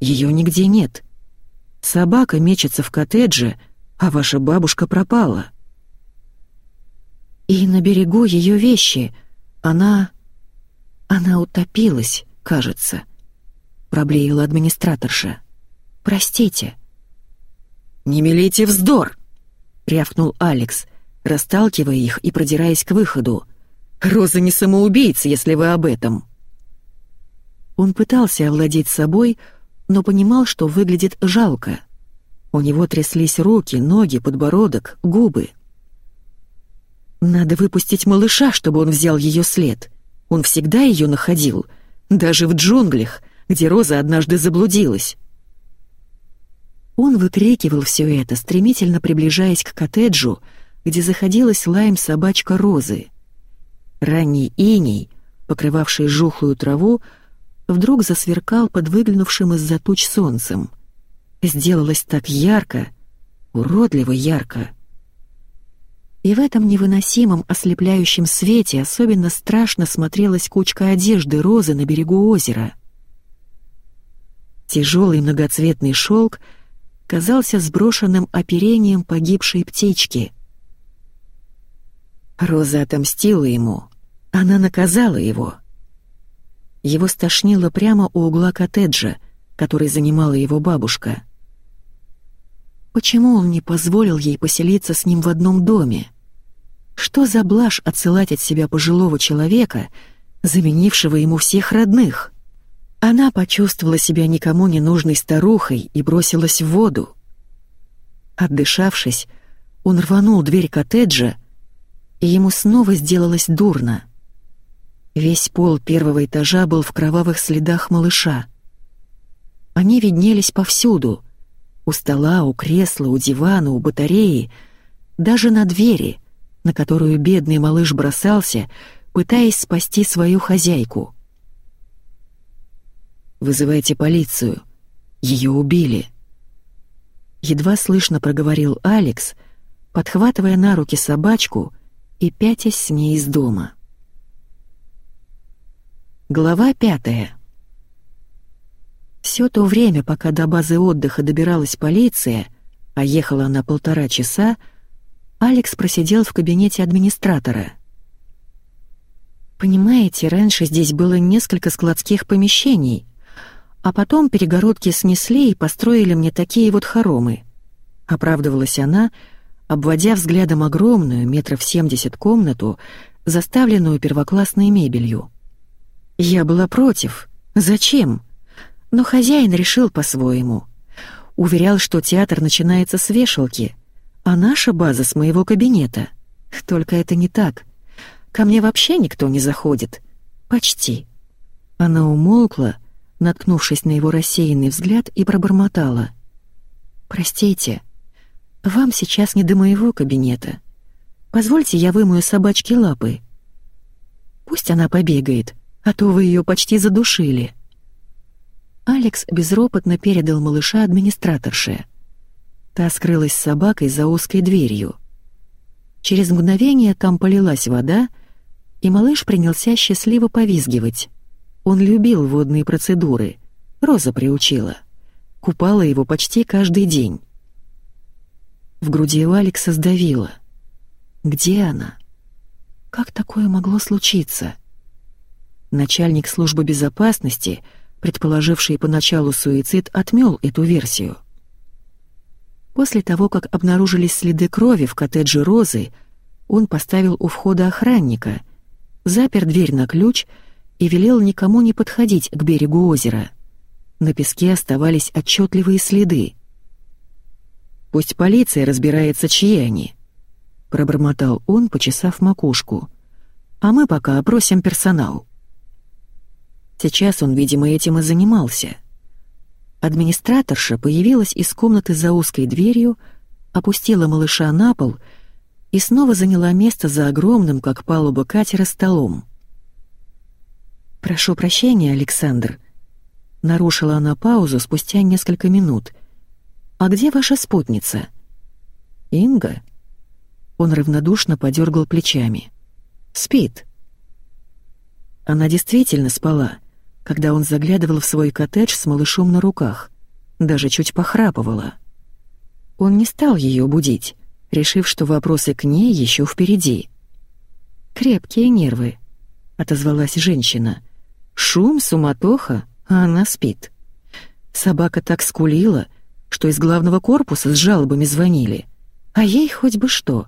«Ее нигде нет. Собака мечется в коттедже, а ваша бабушка пропала». «И на берегу ее вещи. Она... она утопилась, кажется», — проблеяла администраторша. «Простите». «Не мелите вздор!» — рявкнул Алекс, расталкивая их и продираясь к выходу. «Роза не самоубийца, если вы об этом!» Он пытался овладеть собой, но понимал, что выглядит жалко. У него тряслись руки, ноги, подбородок, губы. Надо выпустить малыша, чтобы он взял ее след. Он всегда ее находил, даже в джунглях, где Роза однажды заблудилась. Он выкрикивал все это, стремительно приближаясь к коттеджу, где заходилась лаем собачка Розы. Ранний иней, покрывавший жухлую траву, вдруг засверкал под выглянувшим из-за туч солнцем. Сделалось так ярко, уродливо ярко. И в этом невыносимом ослепляющем свете особенно страшно смотрелась кучка одежды Розы на берегу озера. Тяжелый многоцветный шелк казался сброшенным оперением погибшей птички — Роза отомстила ему. Она наказала его. Его стошнило прямо у угла коттеджа, который занимала его бабушка. Почему он не позволил ей поселиться с ним в одном доме? Что за блажь отсылать от себя пожилого человека, заменившего ему всех родных? Она почувствовала себя никому не нужной старухой и бросилась в воду. Отдышавшись, он рванул дверь коттеджа, и ему снова сделалось дурно. Весь пол первого этажа был в кровавых следах малыша. Они виднелись повсюду — у стола, у кресла, у дивана, у батареи, даже на двери, на которую бедный малыш бросался, пытаясь спасти свою хозяйку. «Вызывайте полицию. Ее убили». Едва слышно проговорил Алекс, подхватывая на руки собачку и пятясь с ней из дома. Глава пятая. Все то время, пока до базы отдыха добиралась полиция, а ехала она полтора часа, Алекс просидел в кабинете администратора. «Понимаете, раньше здесь было несколько складских помещений, а потом перегородки снесли и построили мне такие вот хоромы», — оправдывалась она, обводя взглядом огромную, метров семьдесят комнату, заставленную первоклассной мебелью. «Я была против. Зачем?» Но хозяин решил по-своему. Уверял, что театр начинается с вешалки, а наша база с моего кабинета. Только это не так. Ко мне вообще никто не заходит. Почти. Она умолкла, наткнувшись на его рассеянный взгляд, и пробормотала. «Простите, вам сейчас не до моего кабинета. Позвольте, я вымою собачке лапы. Пусть она побегает, а то вы ее почти задушили». Алекс безропотно передал малыша администраторше. Та скрылась с собакой за узкой дверью. Через мгновение там полилась вода, и малыш принялся счастливо повизгивать. Он любил водные процедуры. Роза приучила. Купала его почти каждый день. В груди у Алекса сдавило. Где она? Как такое могло случиться? Начальник службы безопасности, предположивший поначалу суицид, отмел эту версию. После того, как обнаружились следы крови в коттедже Розы, он поставил у входа охранника, запер дверь на ключ и велел никому не подходить к берегу озера. На песке оставались отчетливые следы. «Пусть полиция разбирается, чьи они», — пробормотал он, почесав макушку. «А мы пока опросим персонал». Сейчас он, видимо, этим и занимался. Администраторша появилась из комнаты за узкой дверью, опустила малыша на пол и снова заняла место за огромным, как палуба катера, столом. «Прошу прощения, Александр», — нарушила она паузу спустя несколько минут. «А где ваша спутница?» «Инга?» Он равнодушно подергал плечами. «Спит». Она действительно спала — когда он заглядывал в свой коттедж с малышом на руках, даже чуть похрапывала. Он не стал ее будить, решив, что вопросы к ней еще впереди. «Крепкие нервы», — отозвалась женщина. «Шум, суматоха, а она спит». Собака так скулила, что из главного корпуса с жалобами звонили. А ей хоть бы что.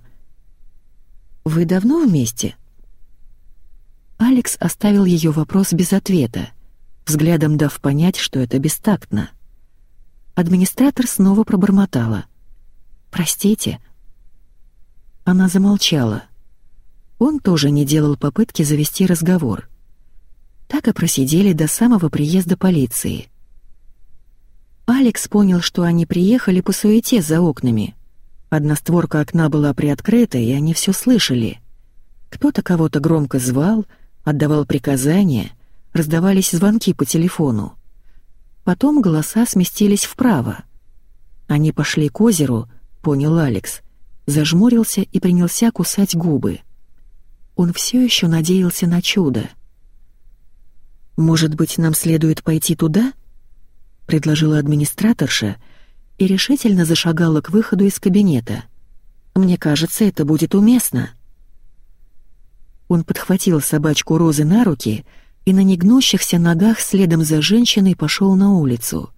«Вы давно вместе?» Алекс оставил ее вопрос без ответа взглядом дав понять, что это бестактно. Администратор снова пробормотала. «Простите». Она замолчала. Он тоже не делал попытки завести разговор. Так и просидели до самого приезда полиции. Алекс понял, что они приехали по суете за окнами. Одна створка окна была приоткрыта, и они все слышали. Кто-то кого-то громко звал, отдавал приказания — раздавались звонки по телефону. Потом голоса сместились вправо. Они пошли к озеру, понял Алекс, зажмурился и принялся кусать губы. Он все еще надеялся на чудо. «Может быть, нам следует пойти туда?» — предложила администраторша и решительно зашагала к выходу из кабинета. «Мне кажется, это будет уместно». Он подхватил собачку Розы на руки — и на негнущихся ногах следом за женщиной пошел на улицу.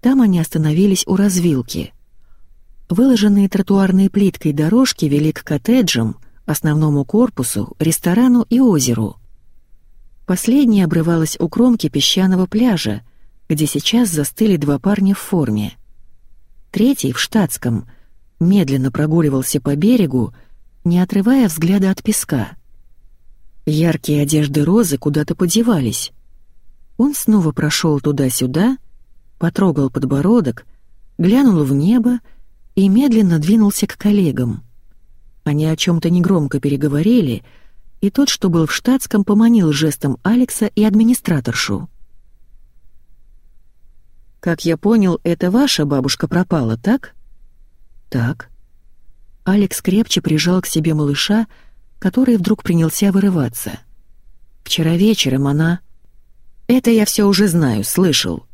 Там они остановились у развилки. Выложенные тротуарной плиткой дорожки вели к коттеджам, основному корпусу, ресторану и озеру. Последняя обрывалась у кромки песчаного пляжа, где сейчас застыли два парня в форме. Третий, в штатском, медленно прогуливался по берегу, не отрывая взгляда от песка. Яркие одежды Розы куда-то подевались. Он снова прошел туда-сюда, потрогал подбородок, глянул в небо и медленно двинулся к коллегам. Они о чем-то негромко переговорили, и тот, что был в штатском, поманил жестом Алекса и администраторшу. «Как я понял, это ваша бабушка пропала, так?» «Так». Алекс крепче прижал к себе малыша, который вдруг принялся вырываться. «Вчера вечером она...» «Это я все уже знаю, слышал».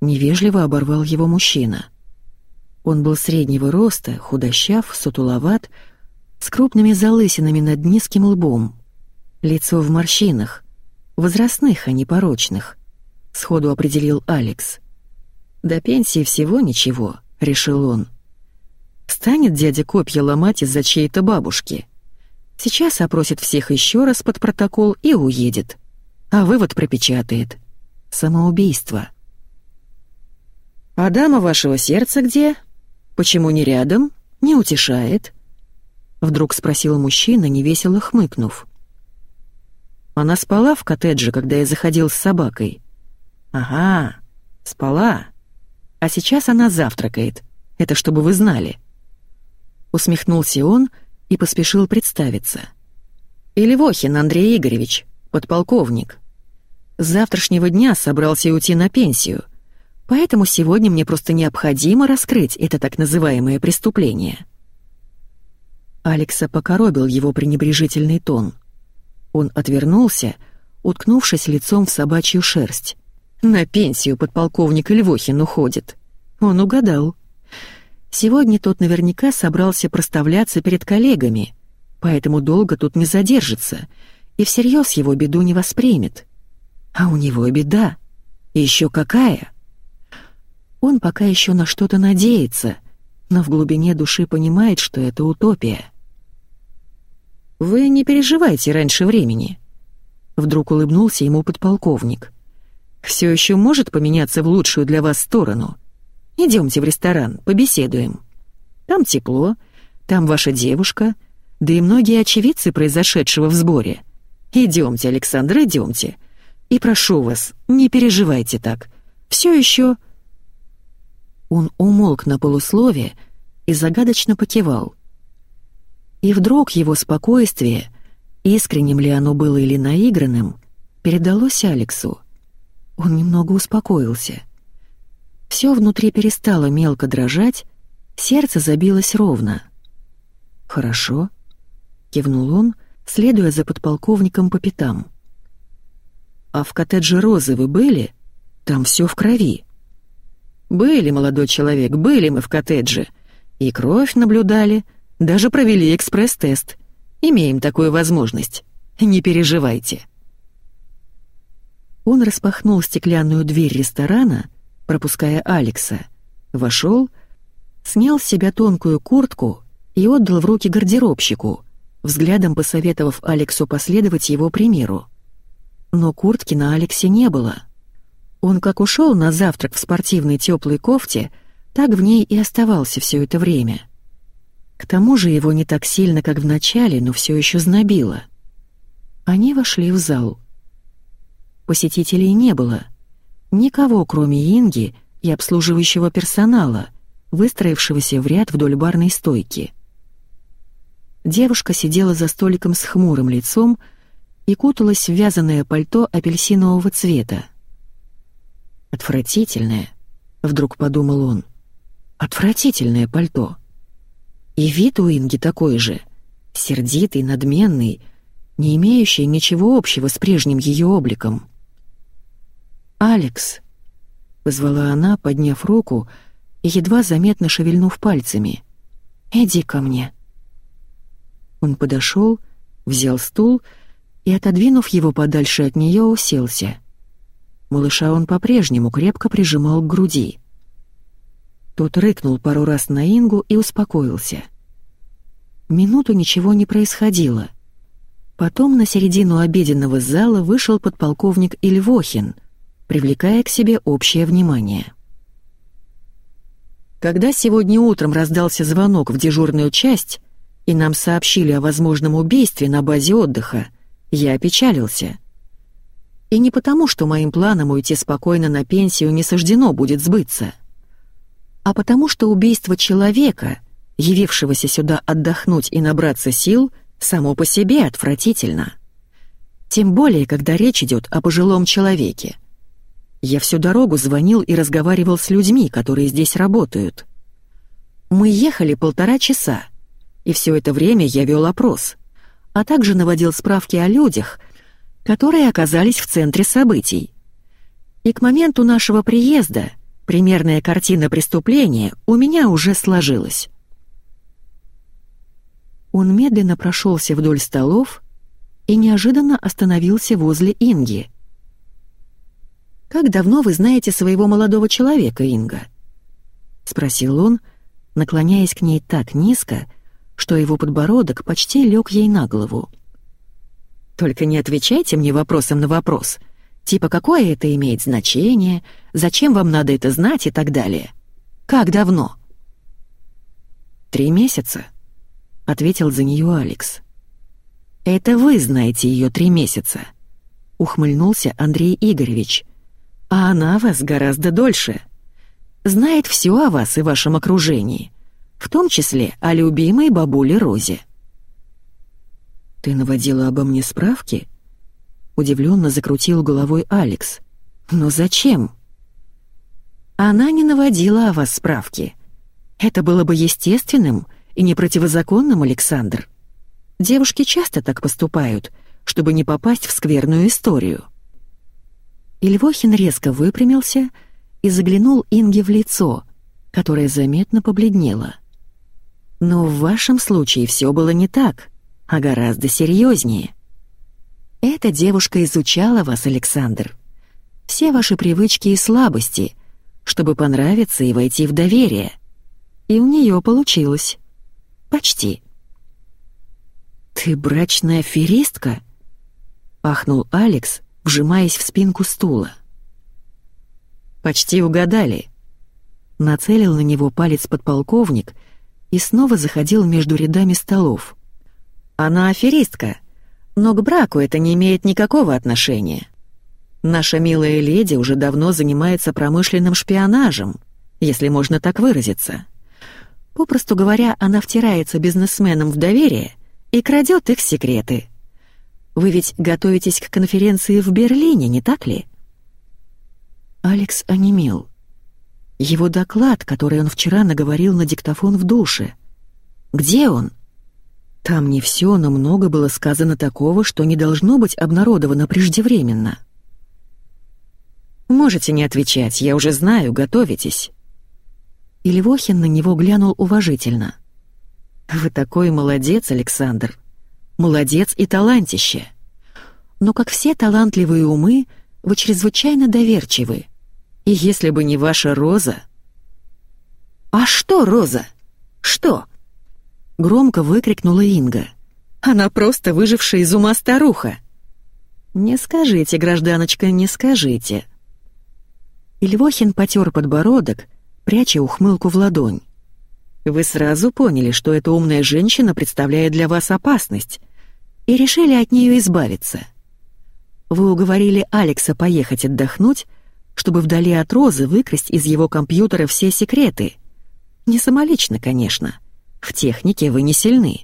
Невежливо оборвал его мужчина. Он был среднего роста, худощав, сутуловат, с крупными залысинами над низким лбом. Лицо в морщинах, возрастных, а не порочных, сходу определил Алекс. До пенсии всего ничего, решил он. Станет дядя копья ломать из-за чьей-то бабушки. Сейчас опросит всех еще раз под протокол и уедет. А вывод пропечатает. Самоубийство. «А дама вашего сердца где? Почему не рядом? Не утешает?» Вдруг спросил мужчина, невесело хмыкнув. Она спала в коттедже, когда я заходил с собакой. «Ага, спала а сейчас она завтракает. Это чтобы вы знали». Усмехнулся он и поспешил представиться. «Илевохин Андрей Игоревич, подполковник. С завтрашнего дня собрался уйти на пенсию, поэтому сегодня мне просто необходимо раскрыть это так называемое преступление». Алекса покоробил его пренебрежительный тон. Он отвернулся, уткнувшись лицом в собачью шерсть. На пенсию подполковник Львохин уходит. Он угадал. Сегодня тот наверняка собрался проставляться перед коллегами, поэтому долго тут не задержится и всерьез его беду не воспримет. А у него беда. Еще какая? Он пока еще на что-то надеется, но в глубине души понимает, что это утопия. «Вы не переживайте раньше времени», — вдруг улыбнулся ему подполковник все еще может поменяться в лучшую для вас сторону. Идемте в ресторан, побеседуем. Там тепло, там ваша девушка, да и многие очевидцы произошедшего в сборе. Идемте, Александр, идемте. И прошу вас, не переживайте так. Все еще... Он умолк на полуслове и загадочно покивал. И вдруг его спокойствие, искренним ли оно было или наигранным, передалось Алексу. Он немного успокоился. Все внутри перестало мелко дрожать, сердце забилось ровно. «Хорошо», — кивнул он, следуя за подполковником по пятам. «А в коттедже Розы вы были? Там все в крови». «Были, молодой человек, были мы в коттедже. И кровь наблюдали, даже провели экспресс-тест. Имеем такую возможность. Не переживайте». Он распахнул стеклянную дверь ресторана, пропуская Алекса, вошел, снял с себя тонкую куртку и отдал в руки гардеробщику, взглядом посоветовав Алексу последовать его примеру. Но куртки на Алексе не было. Он как ушел на завтрак в спортивной теплой кофте, так в ней и оставался все это время. К тому же его не так сильно, как в начале, но все еще знобило. Они вошли в зал. Посетителей не было. Никого, кроме Инги и обслуживающего персонала, выстроившегося в ряд вдоль барной стойки. Девушка сидела за столиком с хмурым лицом и куталась в вязаное пальто апельсинового цвета. «Отвратительное», — вдруг подумал он. «Отвратительное пальто». И вид у Инги такой же, сердитый, надменный, не имеющий ничего общего с прежним ее обликом. «Алекс!» — позвала она, подняв руку и едва заметно шевельнув пальцами. «Иди ко мне». Он подошел, взял стул и, отодвинув его подальше от нее, уселся. Малыша он по-прежнему крепко прижимал к груди. Тот рыкнул пару раз на Ингу и успокоился. Минуту ничего не происходило. Потом на середину обеденного зала вышел подполковник Ильвохин, привлекая к себе общее внимание. Когда сегодня утром раздался звонок в дежурную часть, и нам сообщили о возможном убийстве на базе отдыха, я опечалился. И не потому, что моим планам уйти спокойно на пенсию не суждено будет сбыться, а потому что убийство человека, явившегося сюда отдохнуть и набраться сил, само по себе отвратительно. Тем более, когда речь идет о пожилом человеке. Я всю дорогу звонил и разговаривал с людьми, которые здесь работают. Мы ехали полтора часа, и все это время я вел опрос, а также наводил справки о людях, которые оказались в центре событий. И к моменту нашего приезда примерная картина преступления у меня уже сложилась. Он медленно прошелся вдоль столов и неожиданно остановился возле Инги. «Как давно вы знаете своего молодого человека, Инга?» — спросил он, наклоняясь к ней так низко, что его подбородок почти лег ей на голову. «Только не отвечайте мне вопросом на вопрос, типа какое это имеет значение, зачем вам надо это знать и так далее. Как давно?» «Три месяца», — ответил за нее Алекс. «Это вы знаете ее три месяца», — ухмыльнулся Андрей Игоревич. «А она вас гораздо дольше. Знает все о вас и вашем окружении, в том числе о любимой бабуле Розе». «Ты наводила обо мне справки?» Удивленно закрутил головой Алекс. «Но зачем?» «Она не наводила о вас справки. Это было бы естественным, и не противозаконным, Александр. Девушки часто так поступают, чтобы не попасть в скверную историю». Ильвохин резко выпрямился и заглянул Инге в лицо, которое заметно побледнело. «Но в вашем случае все было не так, а гораздо серьезнее. Эта девушка изучала вас, Александр. Все ваши привычки и слабости, чтобы понравиться и войти в доверие. И у нее получилось. Почти. «Ты брачная аферистка?» — ахнул Алекс, вжимаясь в спинку стула. «Почти угадали». Нацелил на него палец подполковник и снова заходил между рядами столов. «Она аферистка, но к браку это не имеет никакого отношения. Наша милая леди уже давно занимается промышленным шпионажем, если можно так выразиться». Попросту говоря, она втирается бизнесменам в доверие и крадет их секреты. Вы ведь готовитесь к конференции в Берлине, не так ли? Алекс онемел. Его доклад, который он вчера наговорил на диктофон в душе. Где он? Там не все, но много было сказано такого, что не должно быть обнародовано преждевременно. Можете не отвечать, я уже знаю, готовитесь и Левохин на него глянул уважительно. «Вы такой молодец, Александр. Молодец и талантище. Но, как все талантливые умы, вы чрезвычайно доверчивы. И если бы не ваша Роза...» «А что, Роза? Что?» Громко выкрикнула Инга. «Она просто выжившая из ума старуха». «Не скажите, гражданочка, не скажите». Ильвохин потер подбородок, пряча ухмылку в ладонь. «Вы сразу поняли, что эта умная женщина представляет для вас опасность, и решили от нее избавиться. Вы уговорили Алекса поехать отдохнуть, чтобы вдали от Розы выкрасть из его компьютера все секреты. Не самолично, конечно. В технике вы не сильны.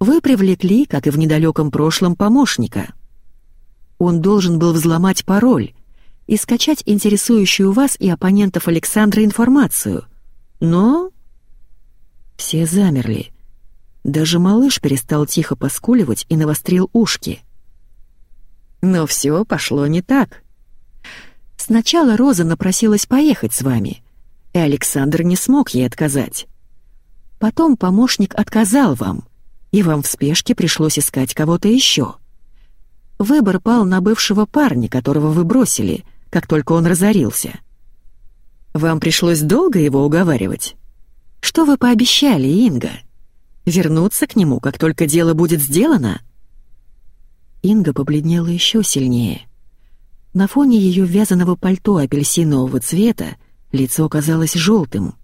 Вы привлекли, как и в недалеком прошлом, помощника. Он должен был взломать пароль, и скачать интересующую вас и оппонентов Александра информацию. Но... Все замерли. Даже малыш перестал тихо поскуливать и навострил ушки. Но все пошло не так. Сначала Роза напросилась поехать с вами, и Александр не смог ей отказать. Потом помощник отказал вам, и вам в спешке пришлось искать кого-то еще. Выбор пал на бывшего парня, которого вы бросили, как только он разорился. Вам пришлось долго его уговаривать? Что вы пообещали, Инга? Вернуться к нему, как только дело будет сделано? Инга побледнела еще сильнее. На фоне ее вязаного пальто апельсинового цвета лицо казалось желтым.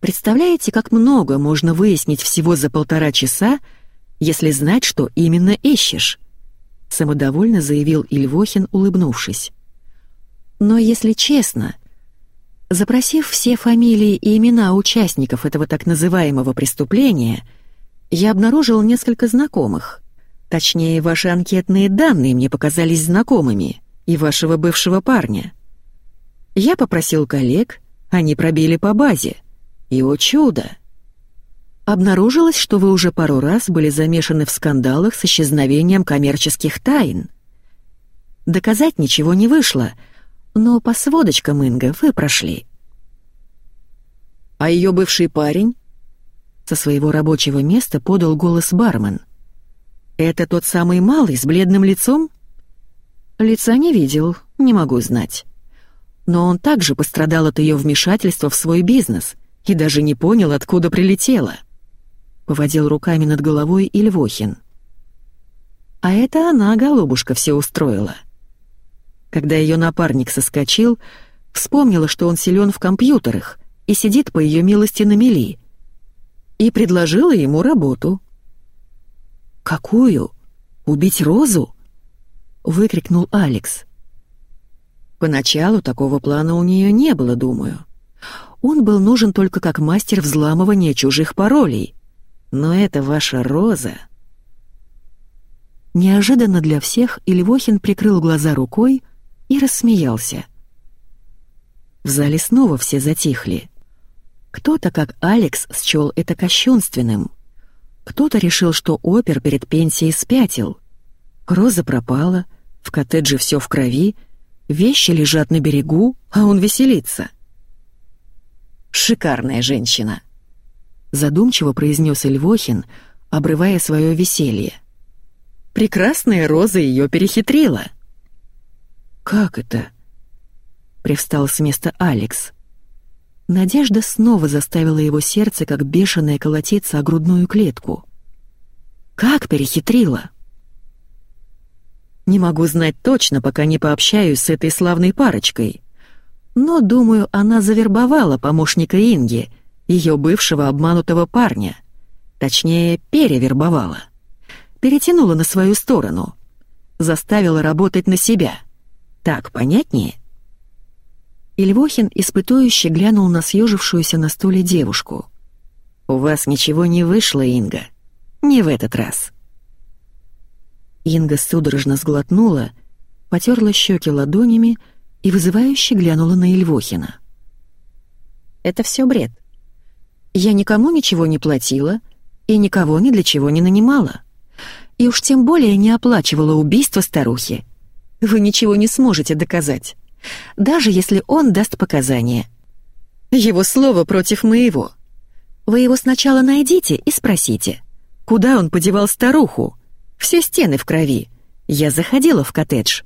Представляете, как много можно выяснить всего за полтора часа, если знать, что именно ищешь?» Самодовольно заявил Ильвохин, улыбнувшись. «Но если честно, запросив все фамилии и имена участников этого так называемого преступления, я обнаружил несколько знакомых. Точнее, ваши анкетные данные мне показались знакомыми, и вашего бывшего парня. Я попросил коллег, они пробили по базе. И, о чудо! Обнаружилось, что вы уже пару раз были замешаны в скандалах с исчезновением коммерческих тайн. Доказать ничего не вышло, но по сводочкам Инга вы прошли. А ее бывший парень? Со своего рабочего места подал голос бармен. «Это тот самый малый с бледным лицом?» «Лица не видел, не могу знать. Но он также пострадал от ее вмешательства в свой бизнес и даже не понял, откуда прилетела. Поводил руками над головой Ильвохин. А это она, голубушка, все устроила. Когда ее напарник соскочил, вспомнила, что он силен в компьютерах и сидит по ее милости на мели, и предложила ему работу. «Какую? Убить Розу?» — выкрикнул Алекс. Поначалу такого плана у нее не было, думаю. Он был нужен только как мастер взламывания чужих паролей. Но это ваша Роза. Неожиданно для всех Ильвохин прикрыл глаза рукой и рассмеялся. В зале снова все затихли. Кто-то, как Алекс, счел это кощунственным. Кто-то решил, что опер перед пенсией спятил. Роза пропала, в коттедже все в крови, вещи лежат на берегу, а он веселится — шикарная женщина», — задумчиво произнес Львохин, обрывая свое веселье. «Прекрасная Роза ее перехитрила». «Как это?» — привстал с места Алекс. Надежда снова заставила его сердце, как бешеное, колотиться о грудную клетку. «Как перехитрила?» «Не могу знать точно, пока не пообщаюсь с этой славной парочкой», но, думаю, она завербовала помощника Инги, ее бывшего обманутого парня. Точнее, перевербовала. Перетянула на свою сторону. Заставила работать на себя. Так понятнее? Ильвохин испытующе глянул на съежившуюся на стуле девушку. «У вас ничего не вышло, Инга. Не в этот раз». Инга судорожно сглотнула, потерла щеки ладонями, и вызывающе глянула на Ильвохина. «Это все бред. Я никому ничего не платила и никого ни для чего не нанимала. И уж тем более не оплачивала убийство старухи. Вы ничего не сможете доказать, даже если он даст показания. Его слово против моего. Вы его сначала найдите и спросите, куда он подевал старуху? Все стены в крови. Я заходила в коттедж».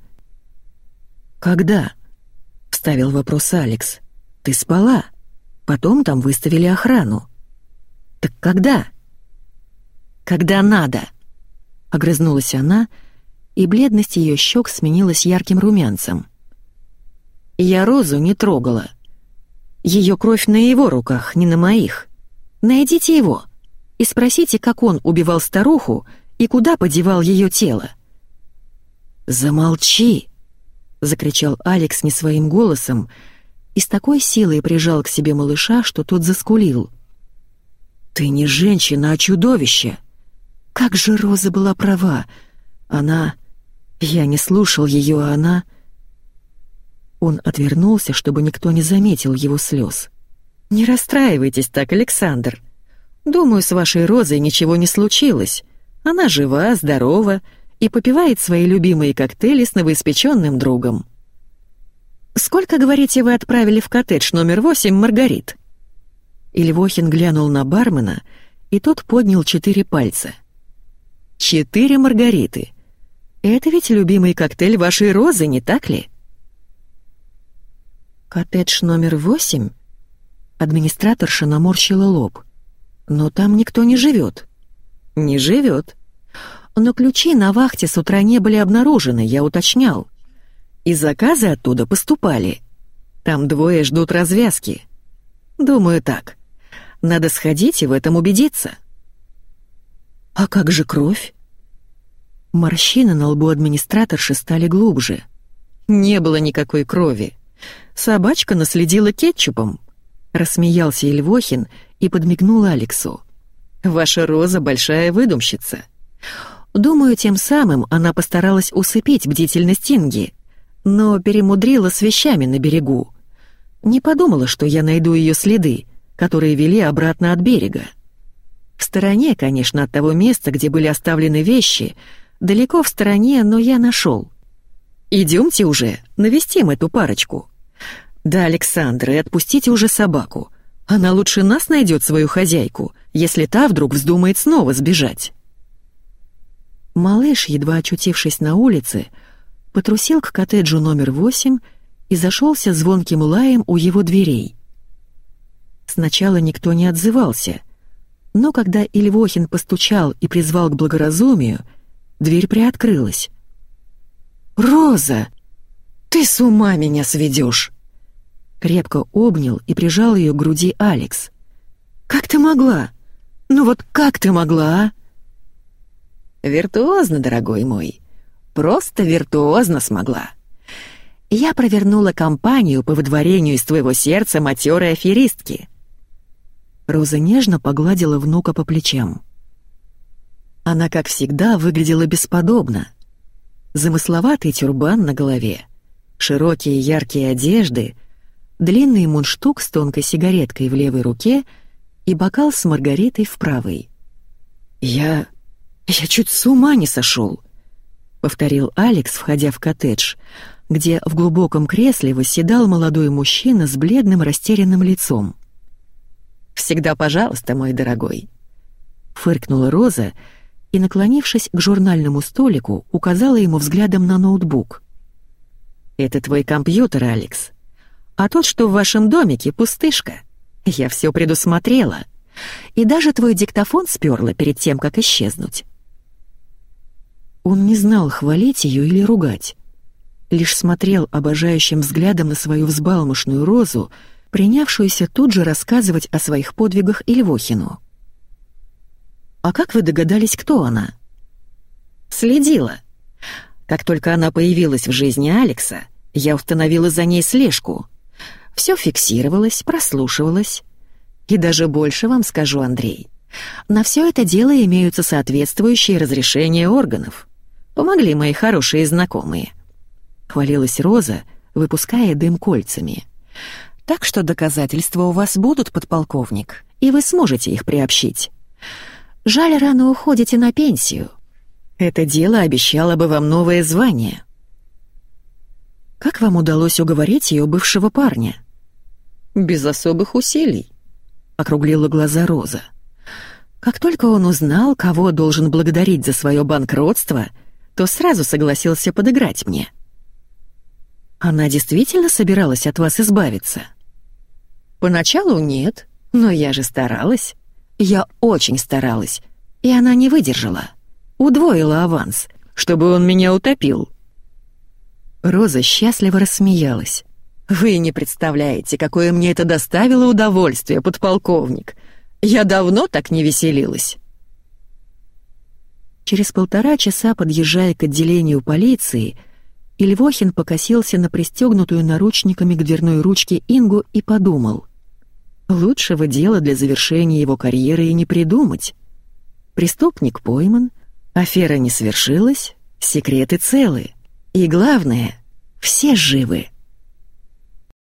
«Когда?» — вставил вопрос Алекс. «Ты спала. Потом там выставили охрану». «Так когда?» «Когда надо», — огрызнулась она, и бледность ее щек сменилась ярким румянцем. «Я Розу не трогала. Ее кровь на его руках, не на моих. Найдите его и спросите, как он убивал старуху и куда подевал ее тело». «Замолчи!» — закричал Алекс не своим голосом и с такой силой прижал к себе малыша, что тот заскулил. «Ты не женщина, а чудовище! Как же Роза была права! Она... Я не слушал ее, а она...» Он отвернулся, чтобы никто не заметил его слез. «Не расстраивайтесь так, Александр. Думаю, с вашей Розой ничего не случилось. Она жива, здорова и попивает свои любимые коктейли с новоиспеченным другом. «Сколько, говорите, вы отправили в коттедж номер восемь, Маргарит?» Ильвохин глянул на бармена, и тот поднял четыре пальца. «Четыре Маргариты. Это ведь любимый коктейль вашей розы, не так ли?» «Коттедж номер восемь?» Администраторша наморщила лоб. «Но там никто не живет». «Не живет. Но ключи на вахте с утра не были обнаружены, я уточнял. И заказы оттуда поступали. Там двое ждут развязки. Думаю так. Надо сходить и в этом убедиться. А как же кровь? Морщины на лбу администраторши стали глубже. Не было никакой крови. Собачка наследила кетчупом. Рассмеялся Ильвохин и подмигнул Алексу. «Ваша Роза большая выдумщица. Думаю, тем самым она постаралась усыпить бдительность Инги, но перемудрила с вещами на берегу. Не подумала, что я найду ее следы, которые вели обратно от берега. В стороне, конечно, от того места, где были оставлены вещи, далеко в стороне, но я нашел. Идемте уже, навестим эту парочку. Да, Александра, отпустите уже собаку. Она лучше нас найдет свою хозяйку, если та вдруг вздумает снова сбежать. Малыш, едва очутившись на улице, потрусил к коттеджу номер восемь и зашелся звонким лаем у его дверей. Сначала никто не отзывался, но когда Ильвохин постучал и призвал к благоразумию, дверь приоткрылась. «Роза, ты с ума меня сведешь!» Крепко обнял и прижал ее к груди Алекс. «Как ты могла? Ну вот как ты могла, а?» Виртуозно, дорогой мой. Просто виртуозно смогла. Я провернула кампанию по выдворению из твоего сердца матерой аферистки. Роза нежно погладила внука по плечам. Она, как всегда, выглядела бесподобно. Замысловатый тюрбан на голове, широкие яркие одежды, длинный мундштук с тонкой сигареткой в левой руке и бокал с маргаритой в правой. «Я... «Я чуть с ума не сошел», — повторил Алекс, входя в коттедж, где в глубоком кресле восседал молодой мужчина с бледным растерянным лицом. «Всегда пожалуйста, мой дорогой», — фыркнула Роза и, наклонившись к журнальному столику, указала ему взглядом на ноутбук. «Это твой компьютер, Алекс. А тот, что в вашем домике, пустышка. Я все предусмотрела. И даже твой диктофон сперла перед тем, как исчезнуть. Он не знал, хвалить ее или ругать. Лишь смотрел обожающим взглядом на свою взбалмошную розу, принявшуюся тут же рассказывать о своих подвигах Ильвохину. «А как вы догадались, кто она?» «Следила. Как только она появилась в жизни Алекса, я установила за ней слежку. Все фиксировалось, прослушивалось. И даже больше вам скажу, Андрей. На все это дело имеются соответствующие разрешения органов. Помогли мои хорошие знакомые. Хвалилась Роза, выпуская дым кольцами. Так что доказательства у вас будут, подполковник, и вы сможете их приобщить. Жаль, рано уходите на пенсию. Это дело обещало бы вам новое звание. Как вам удалось уговорить ее бывшего парня? Без особых усилий, округлила глаза Роза. Как только он узнал, кого должен благодарить за свое банкротство — то сразу согласился подыграть мне. Она действительно собиралась от вас избавиться? Поначалу нет, но я же старалась. Я очень старалась, и она не выдержала. Удвоила аванс, чтобы он меня утопил. Роза счастливо рассмеялась. «Вы не представляете, какое мне это доставило удовольствие, подполковник. Я давно так не веселилась». Через полтора часа, подъезжая к отделению полиции, Ильвохин покосился на пристегнутую наручниками к дверной ручке Ингу и подумал. Лучшего дела для завершения его карьеры и не придумать. Преступник пойман, афера не свершилась, секреты целы. И главное, все живы.